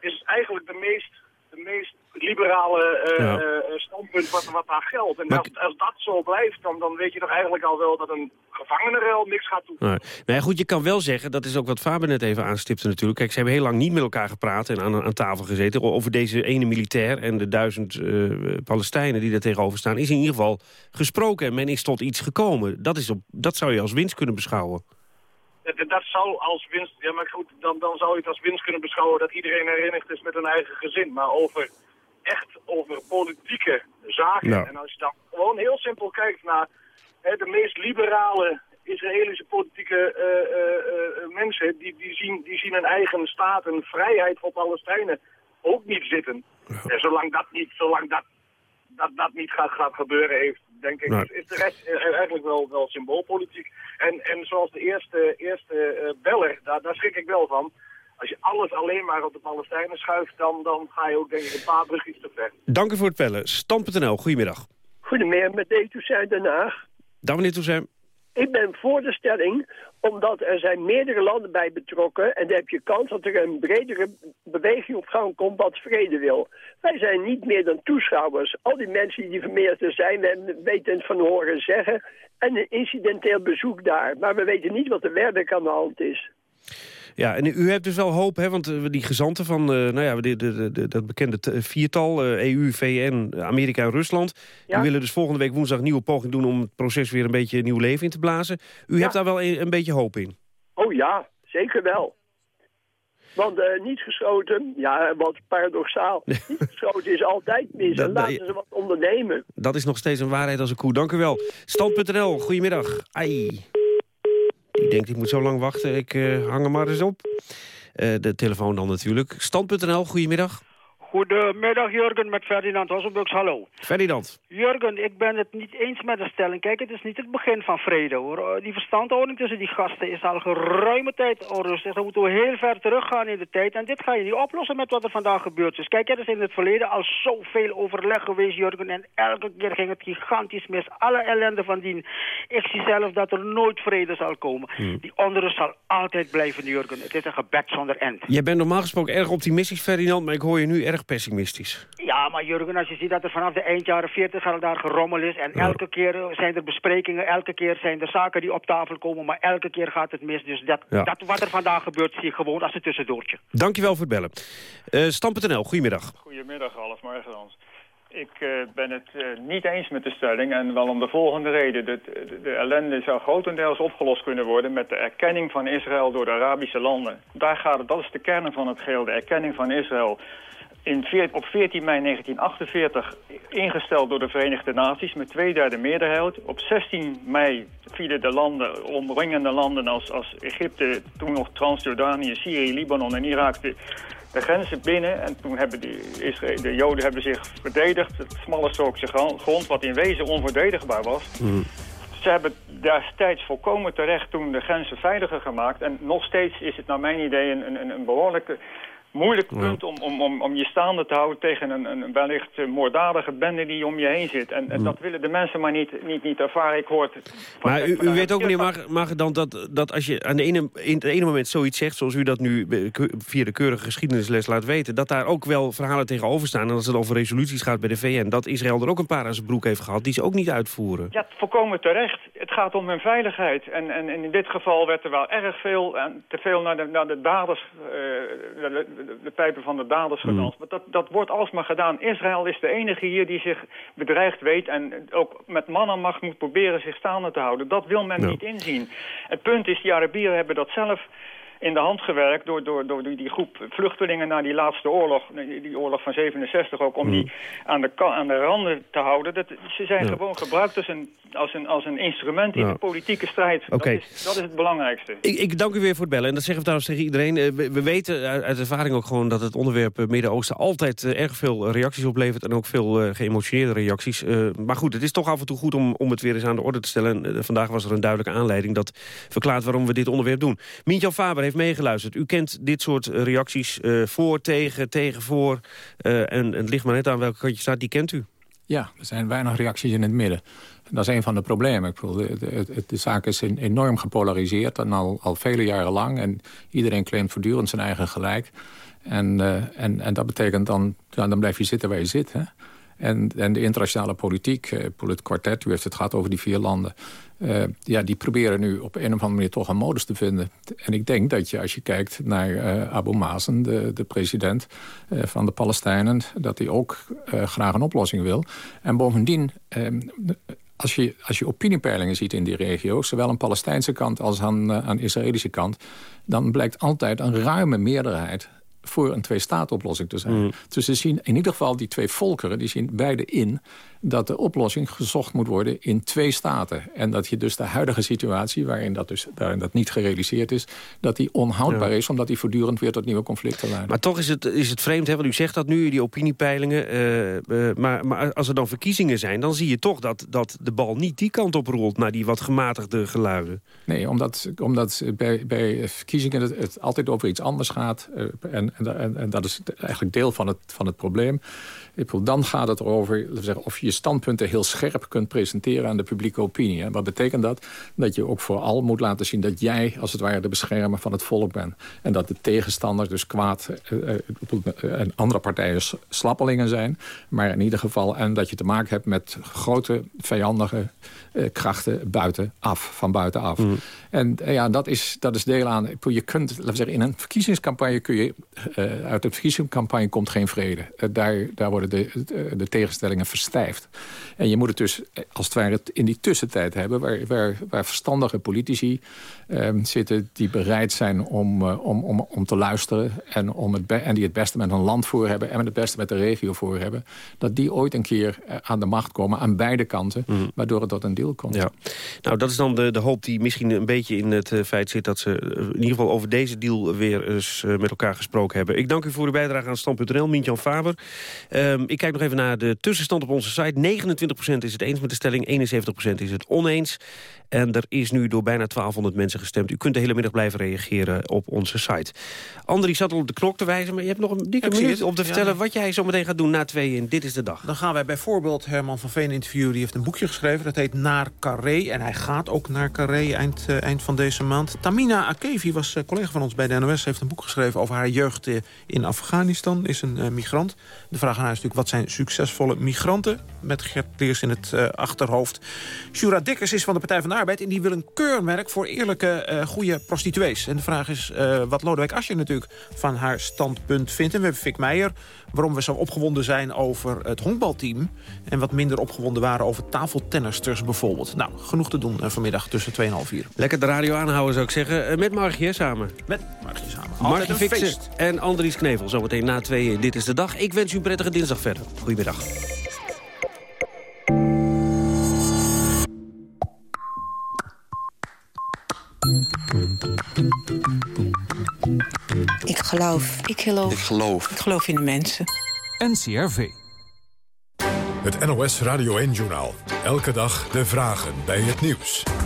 is eigenlijk de meest, de meest liberale ja. standpunt wat, wat daar geldt. En als, als, dat zo blijft, dan, dan weet je toch eigenlijk al wel dat een gevangenenruil niks gaat doen. Nee. Nou ja, goed, je kan wel zeggen, dat is ook wat Faber net even aanstipte natuurlijk. Kijk, ze hebben heel lang niet met elkaar gepraat en aan, aan tafel gezeten... over deze ene militair en de duizend uh, Palestijnen die daar tegenover staan... is in ieder geval gesproken en men is tot iets gekomen. Dat, is op, dat zou je als winst kunnen beschouwen. Dat, dat zou als winst... Ja, maar goed, dan, dan zou je het als winst kunnen beschouwen... dat iedereen herenigd is met een eigen gezin. Maar over echt over politieke zaken. Nou. En als je dan gewoon heel simpel kijkt naar hè, de meest liberale Israëlische politieke uh, uh, mensen, die, die, zien, die zien een eigen staat, een vrijheid voor Palestijnen ook niet zitten. En zolang dat niet, zolang dat, dat, dat niet gaat, gaat gebeuren heeft, denk ik, is, is de rest eigenlijk wel, wel symboolpolitiek. En, en zoals de eerste, eerste beller, daar, daar schrik ik wel van als je alles alleen maar op de Palestijnen schuift, dan, dan ga je ook denk ik een paar brugjes te ver. Dank u voor het bellen. Stam.nl, goedemiddag. Goedemiddag, met D. Toussaint Den Haag. Dag meneer Toussaint. Ik ben voor de stelling, omdat er zijn meerdere landen bij betrokken... en dan heb je kans dat er een bredere beweging op gang komt wat vrede wil. Wij zijn niet meer dan toeschouwers. Al die mensen die vermeerd er zijn, we weten van horen zeggen... en een incidenteel bezoek daar. Maar we weten niet wat er werkelijk aan de hand is. Ja, en u hebt dus wel hoop, hè, want uh, die gezanten van uh, nou ja, de, de, de, dat bekende viertal, EU, VN, Amerika en Rusland... Die willen dus volgende week woensdag een nieuwe poging doen... om het proces weer een beetje nieuw leven in te blazen. U hebt daar wel een, een beetje hoop in. Oh ja, zeker wel. Want eh, niet geschoten, ja, wat paradoxaal. niet geschoten is altijd mis. Dat- En laten ze wat ondernemen. Dat is nog steeds een waarheid als een koe. Dank u wel. Stand.nl, goedemiddag. Ai. Die denkt, ik moet zo lang wachten. Ik eh, hang er maar eens op. Eh, de telefoon dan natuurlijk. Stand.nl, goedemiddag. Goedemiddag Jurgen met Ferdinand Hossenbux, hallo. Ferdinand. Jurgen, ik ben het niet eens met de stelling. Kijk, het is niet het begin van vrede hoor. Eh, Die verstandhouding tussen die gasten is al geruime tijd onrustig. Dan moeten we heel ver teruggaan in de tijd. En dit ga je niet oplossen met wat er vandaag gebeurd is. Kijk, er is in het verleden al zoveel overleg geweest, Jurgen. En elke keer ging het gigantisch mis. Alle ellende van dien. Ik zie zelf dat er nooit vrede zal komen. Die onrust zal altijd blijven, Jurgen. Het is een gebed zonder end. Jij bent normaal gesproken erg optimistisch, Ferdinand... maar ik hoor je nu erg pessimistisch. Ja, maar Jurgen, als je ziet dat er vanaf de eindjaren 40 al daar gerommel is... en elke keer eh, zijn er besprekingen, elke keer zijn er zaken die op tafel komen... maar elke keer gaat het mis. Dus dat, Ja. dat wat er vandaag gebeurt zie ik gewoon als een tussendoortje. Dankjewel voor het bellen. Eh Stam.nl, goedemiddag. Goedemiddag, Ralf Margerans. Ik eh, ben het niet eens met de stelling en wel om de volgende reden. De, de, de ellende zou grotendeels opgelost kunnen worden met de erkenning van Israël door de Arabische landen. Daar gaat het, dat is de kern van het geheel, de erkenning van Israël. In op 14 mei 1948 ingesteld door de Verenigde Naties met twee derde meerderheid. Op 16 mei vielen de landen, omringende landen als, als Egypte, toen nog Transjordanië, Syrië, Libanon en Irak... De, de grenzen binnen en toen hebben die Israël, de Joden hebben zich verdedigd. Het smalle strookje grond wat in wezen onverdedigbaar was. Ze hebben destijds volkomen terecht toen de grenzen veiliger gemaakt. En nog steeds is het naar mijn idee een, een, een behoorlijke moeilijk punt om, om, om, om je staande te houden tegen een, een wellicht eh, moorddadige bende die om je heen zit. En, en dat willen de mensen maar niet, niet, niet ervaren. Ik hoor het... Maar u, u weet ook, meneer Mag, Mag dan, dat, dat als je aan de ene, in het ene moment zoiets zegt... zoals u dat nu via de keurige geschiedenisles laat weten... dat daar ook wel verhalen tegenover staan. En als het over resoluties gaat bij de VN... dat Israël er ook een paar aan zijn broek heeft gehad... die ze ook niet uitvoeren. Ja, volkomen terecht. Het gaat om hun veiligheid. En, en, in dit geval werd er wel erg veel... en te veel naar de, naar de daders... Uh, de, pijpen van de daders mm. gedanst. Maar dat, dat wordt alsmaar gedaan. Israël is de enige hier die zich bedreigd weet... en ook met mannenmacht moet proberen zich staande te houden. Dat wil men niet inzien. Het punt is, die Arabieren hebben dat zelf in de hand gewerkt door, door, door die groep vluchtelingen naar die laatste oorlog, die oorlog van 67 ook, om die mm. aan de, aan de randen te houden. Dat, ze zijn gewoon gebruikt als een, als een, als een instrument in de politieke strijd. Dat, is, dat is het belangrijkste. Ik, ik dank u weer voor het bellen. En dat zeggen we trouwens tegen iedereen. Eh, we, weten uit ervaring ook gewoon dat het onderwerp eh, Midden-Oosten altijd eh, erg veel reacties oplevert. En ook veel geëmotioneerde reacties. maar goed, het is toch af en toe goed om, om het weer eens aan de orde te stellen. vandaag was er een duidelijke aanleiding dat verklaart waarom we dit onderwerp doen. Mientjan Faber heeft meegeluisterd. U kent dit soort reacties voor, tegen, tegen, voor. en, het ligt maar net aan welke kant je staat, die kent u. Ja, er zijn weinig reacties in het midden. Dat is een van de problemen. Ik bedoel, de, de, de, zaak is enorm gepolariseerd en al, al vele jaren lang. En iedereen claimt voortdurend zijn eigen gelijk. En, en, en dat betekent dan, dan blijf je zitten waar je zit. Hè? En, en de internationale politiek, het kwartet, u heeft het gehad over die vier landen... Uh, ja, die proberen nu op een of andere manier toch een modus te vinden. En ik denk dat je, als je kijkt naar uh, Abu Mazen, de, de president uh, van de Palestijnen... dat hij ook graag een oplossing wil. En bovendien, ehm, als je, als je opiniepeilingen ziet in die regio... zowel aan Palestijnse kant als aan, aan Israëlische kant... dan blijkt altijd een ruime meerderheid voor een twee-staat-oplossing te zijn. Mm. Dus ze zien in ieder geval die twee volkeren, die zien beide in dat de oplossing gezocht moet worden in twee staten. En dat je dus de huidige situatie, waarin dat, dus, waarin dat niet gerealiseerd is... dat die onhoudbaar is, omdat die voortdurend weer tot nieuwe conflicten leidt. Maar toch is het, is het vreemd, hè, want u zegt dat nu, die opiniepeilingen... Uh, uh, maar, maar als er dan verkiezingen zijn, dan zie je toch dat, dat de bal niet die kant op rolt... naar die wat gematigde geluiden. Nee, omdat, omdat bij, bij verkiezingen het, het altijd over iets anders gaat. Uh, en, en, en, dat is eigenlijk deel van het, van het probleem. Dan gaat het erover zeggen, of je je standpunten heel scherp kunt presenteren aan de publieke opinie. En wat betekent dat? Dat je ook vooral moet laten zien dat jij als het ware de beschermer van het volk bent. En dat de tegenstanders dus kwaad uh, en andere partijen slappelingen zijn. Maar in ieder geval, en dat je te maken hebt met grote vijandige krachten buitenaf, van buitenaf. Mm. En ja, dat is, dat is deel aan. Je kunt, laten we zeggen, in een verkiezingscampagne kun je... uit de verkiezingscampagne komt geen vrede. daar, daar worden de, de tegenstellingen verstijfd. En je moet het dus als het ware in die tussentijd hebben... waar, waar, waar verstandige politici Ehm, zitten die bereid zijn om, uh, om, om, om te luisteren... En, om het en die het beste met hun land voor hebben... en het beste met de regio voor hebben... dat die ooit een keer eh, aan de macht komen aan beide kanten... Mhm. waardoor het tot een deal komt. Ja. Nou, dat is dan de, de hoop die misschien een beetje in het uh, feit zit... dat ze in ieder geval over deze deal weer eens met elkaar gesproken hebben. Ik dank u voor uw bijdrage aan Stand.nl, Mintjan Faber. Um, ik kijk nog even naar de tussenstand op onze site. 29% is het eens met de stelling, 71% is het oneens. En er is nu door bijna 1200 mensen gestemd. U kunt de hele middag blijven reageren op onze site. Andrie zat al op de klok te wijzen, maar je hebt nog een dikke minuut om te vertellen... wat jij zo meteen gaat doen na twee in Dit is de Dag. Dan gaan wij bijvoorbeeld Herman van Veen interviewen. Die heeft een boekje geschreven, dat heet Naar Carré. En hij gaat ook naar Carré eind, uh, eind van deze maand. Tamina Akevi was uh, collega van ons bij de NOS. heeft een boek geschreven over haar jeugd uh, in Afghanistan. Is een migrant. De vraag aan haar is natuurlijk, wat zijn succesvolle migranten? Met Gert Leers in het achterhoofd. Shura Dikkers is van de Partij van de Arbeid... en die wil een keurmerk voor eerlijke, uh, goede prostituees. En de vraag is uh, wat Lodewijk Asscher natuurlijk van haar standpunt vindt. En we hebben Fik Meijer, waarom we zo opgewonden zijn over het honkbalteam... en wat minder opgewonden waren over tafeltennisters bijvoorbeeld. Nou, genoeg te doen uh, vanmiddag tussen 2 en half 4. Lekker de radio aanhouden zou ik zeggen. met Margie samen. Met Margie samen. Margie Fixen en Andries Knevel. Zometeen na tweeën. Dit is de dag. Ik wens u een prettige dinsdag verder. Goedemiddag. Geloof. Ik geloof. Ik geloof. Ik geloof in de mensen. NCRV. Het NOS Radio 1-journaal. Elke dag de vragen bij het nieuws.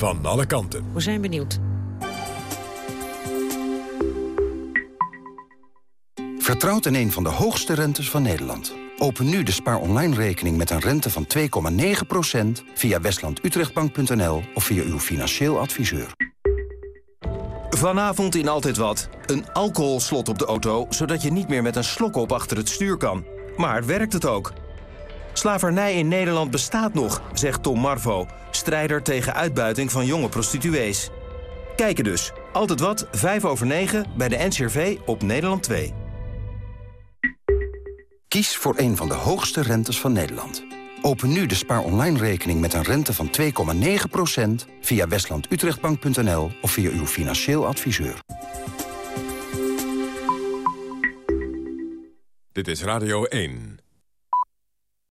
van alle kanten. We zijn benieuwd. Vertrouwt in een van de hoogste rentes van Nederland. Open nu de spaar online rekening met een rente van 2,9% via westlandutrechtbank.nl of via uw financieel adviseur. Vanavond in Altijd Wat. Een alcoholslot op de auto, zodat je niet meer met een slok op achter het stuur kan. Maar werkt het ook? Slavernij in Nederland bestaat nog, zegt Tom Marvo, strijder tegen uitbuiting van jonge prostituees. Kijken dus. Altijd Wat, 5 over 9, bij de NCRV op Nederland 2. Kies voor een van de hoogste rentes van Nederland. Open nu de spaar online rekening met een rente van 2,9% via westlandutrechtbank.nl of via uw financieel adviseur. Dit is Radio 1.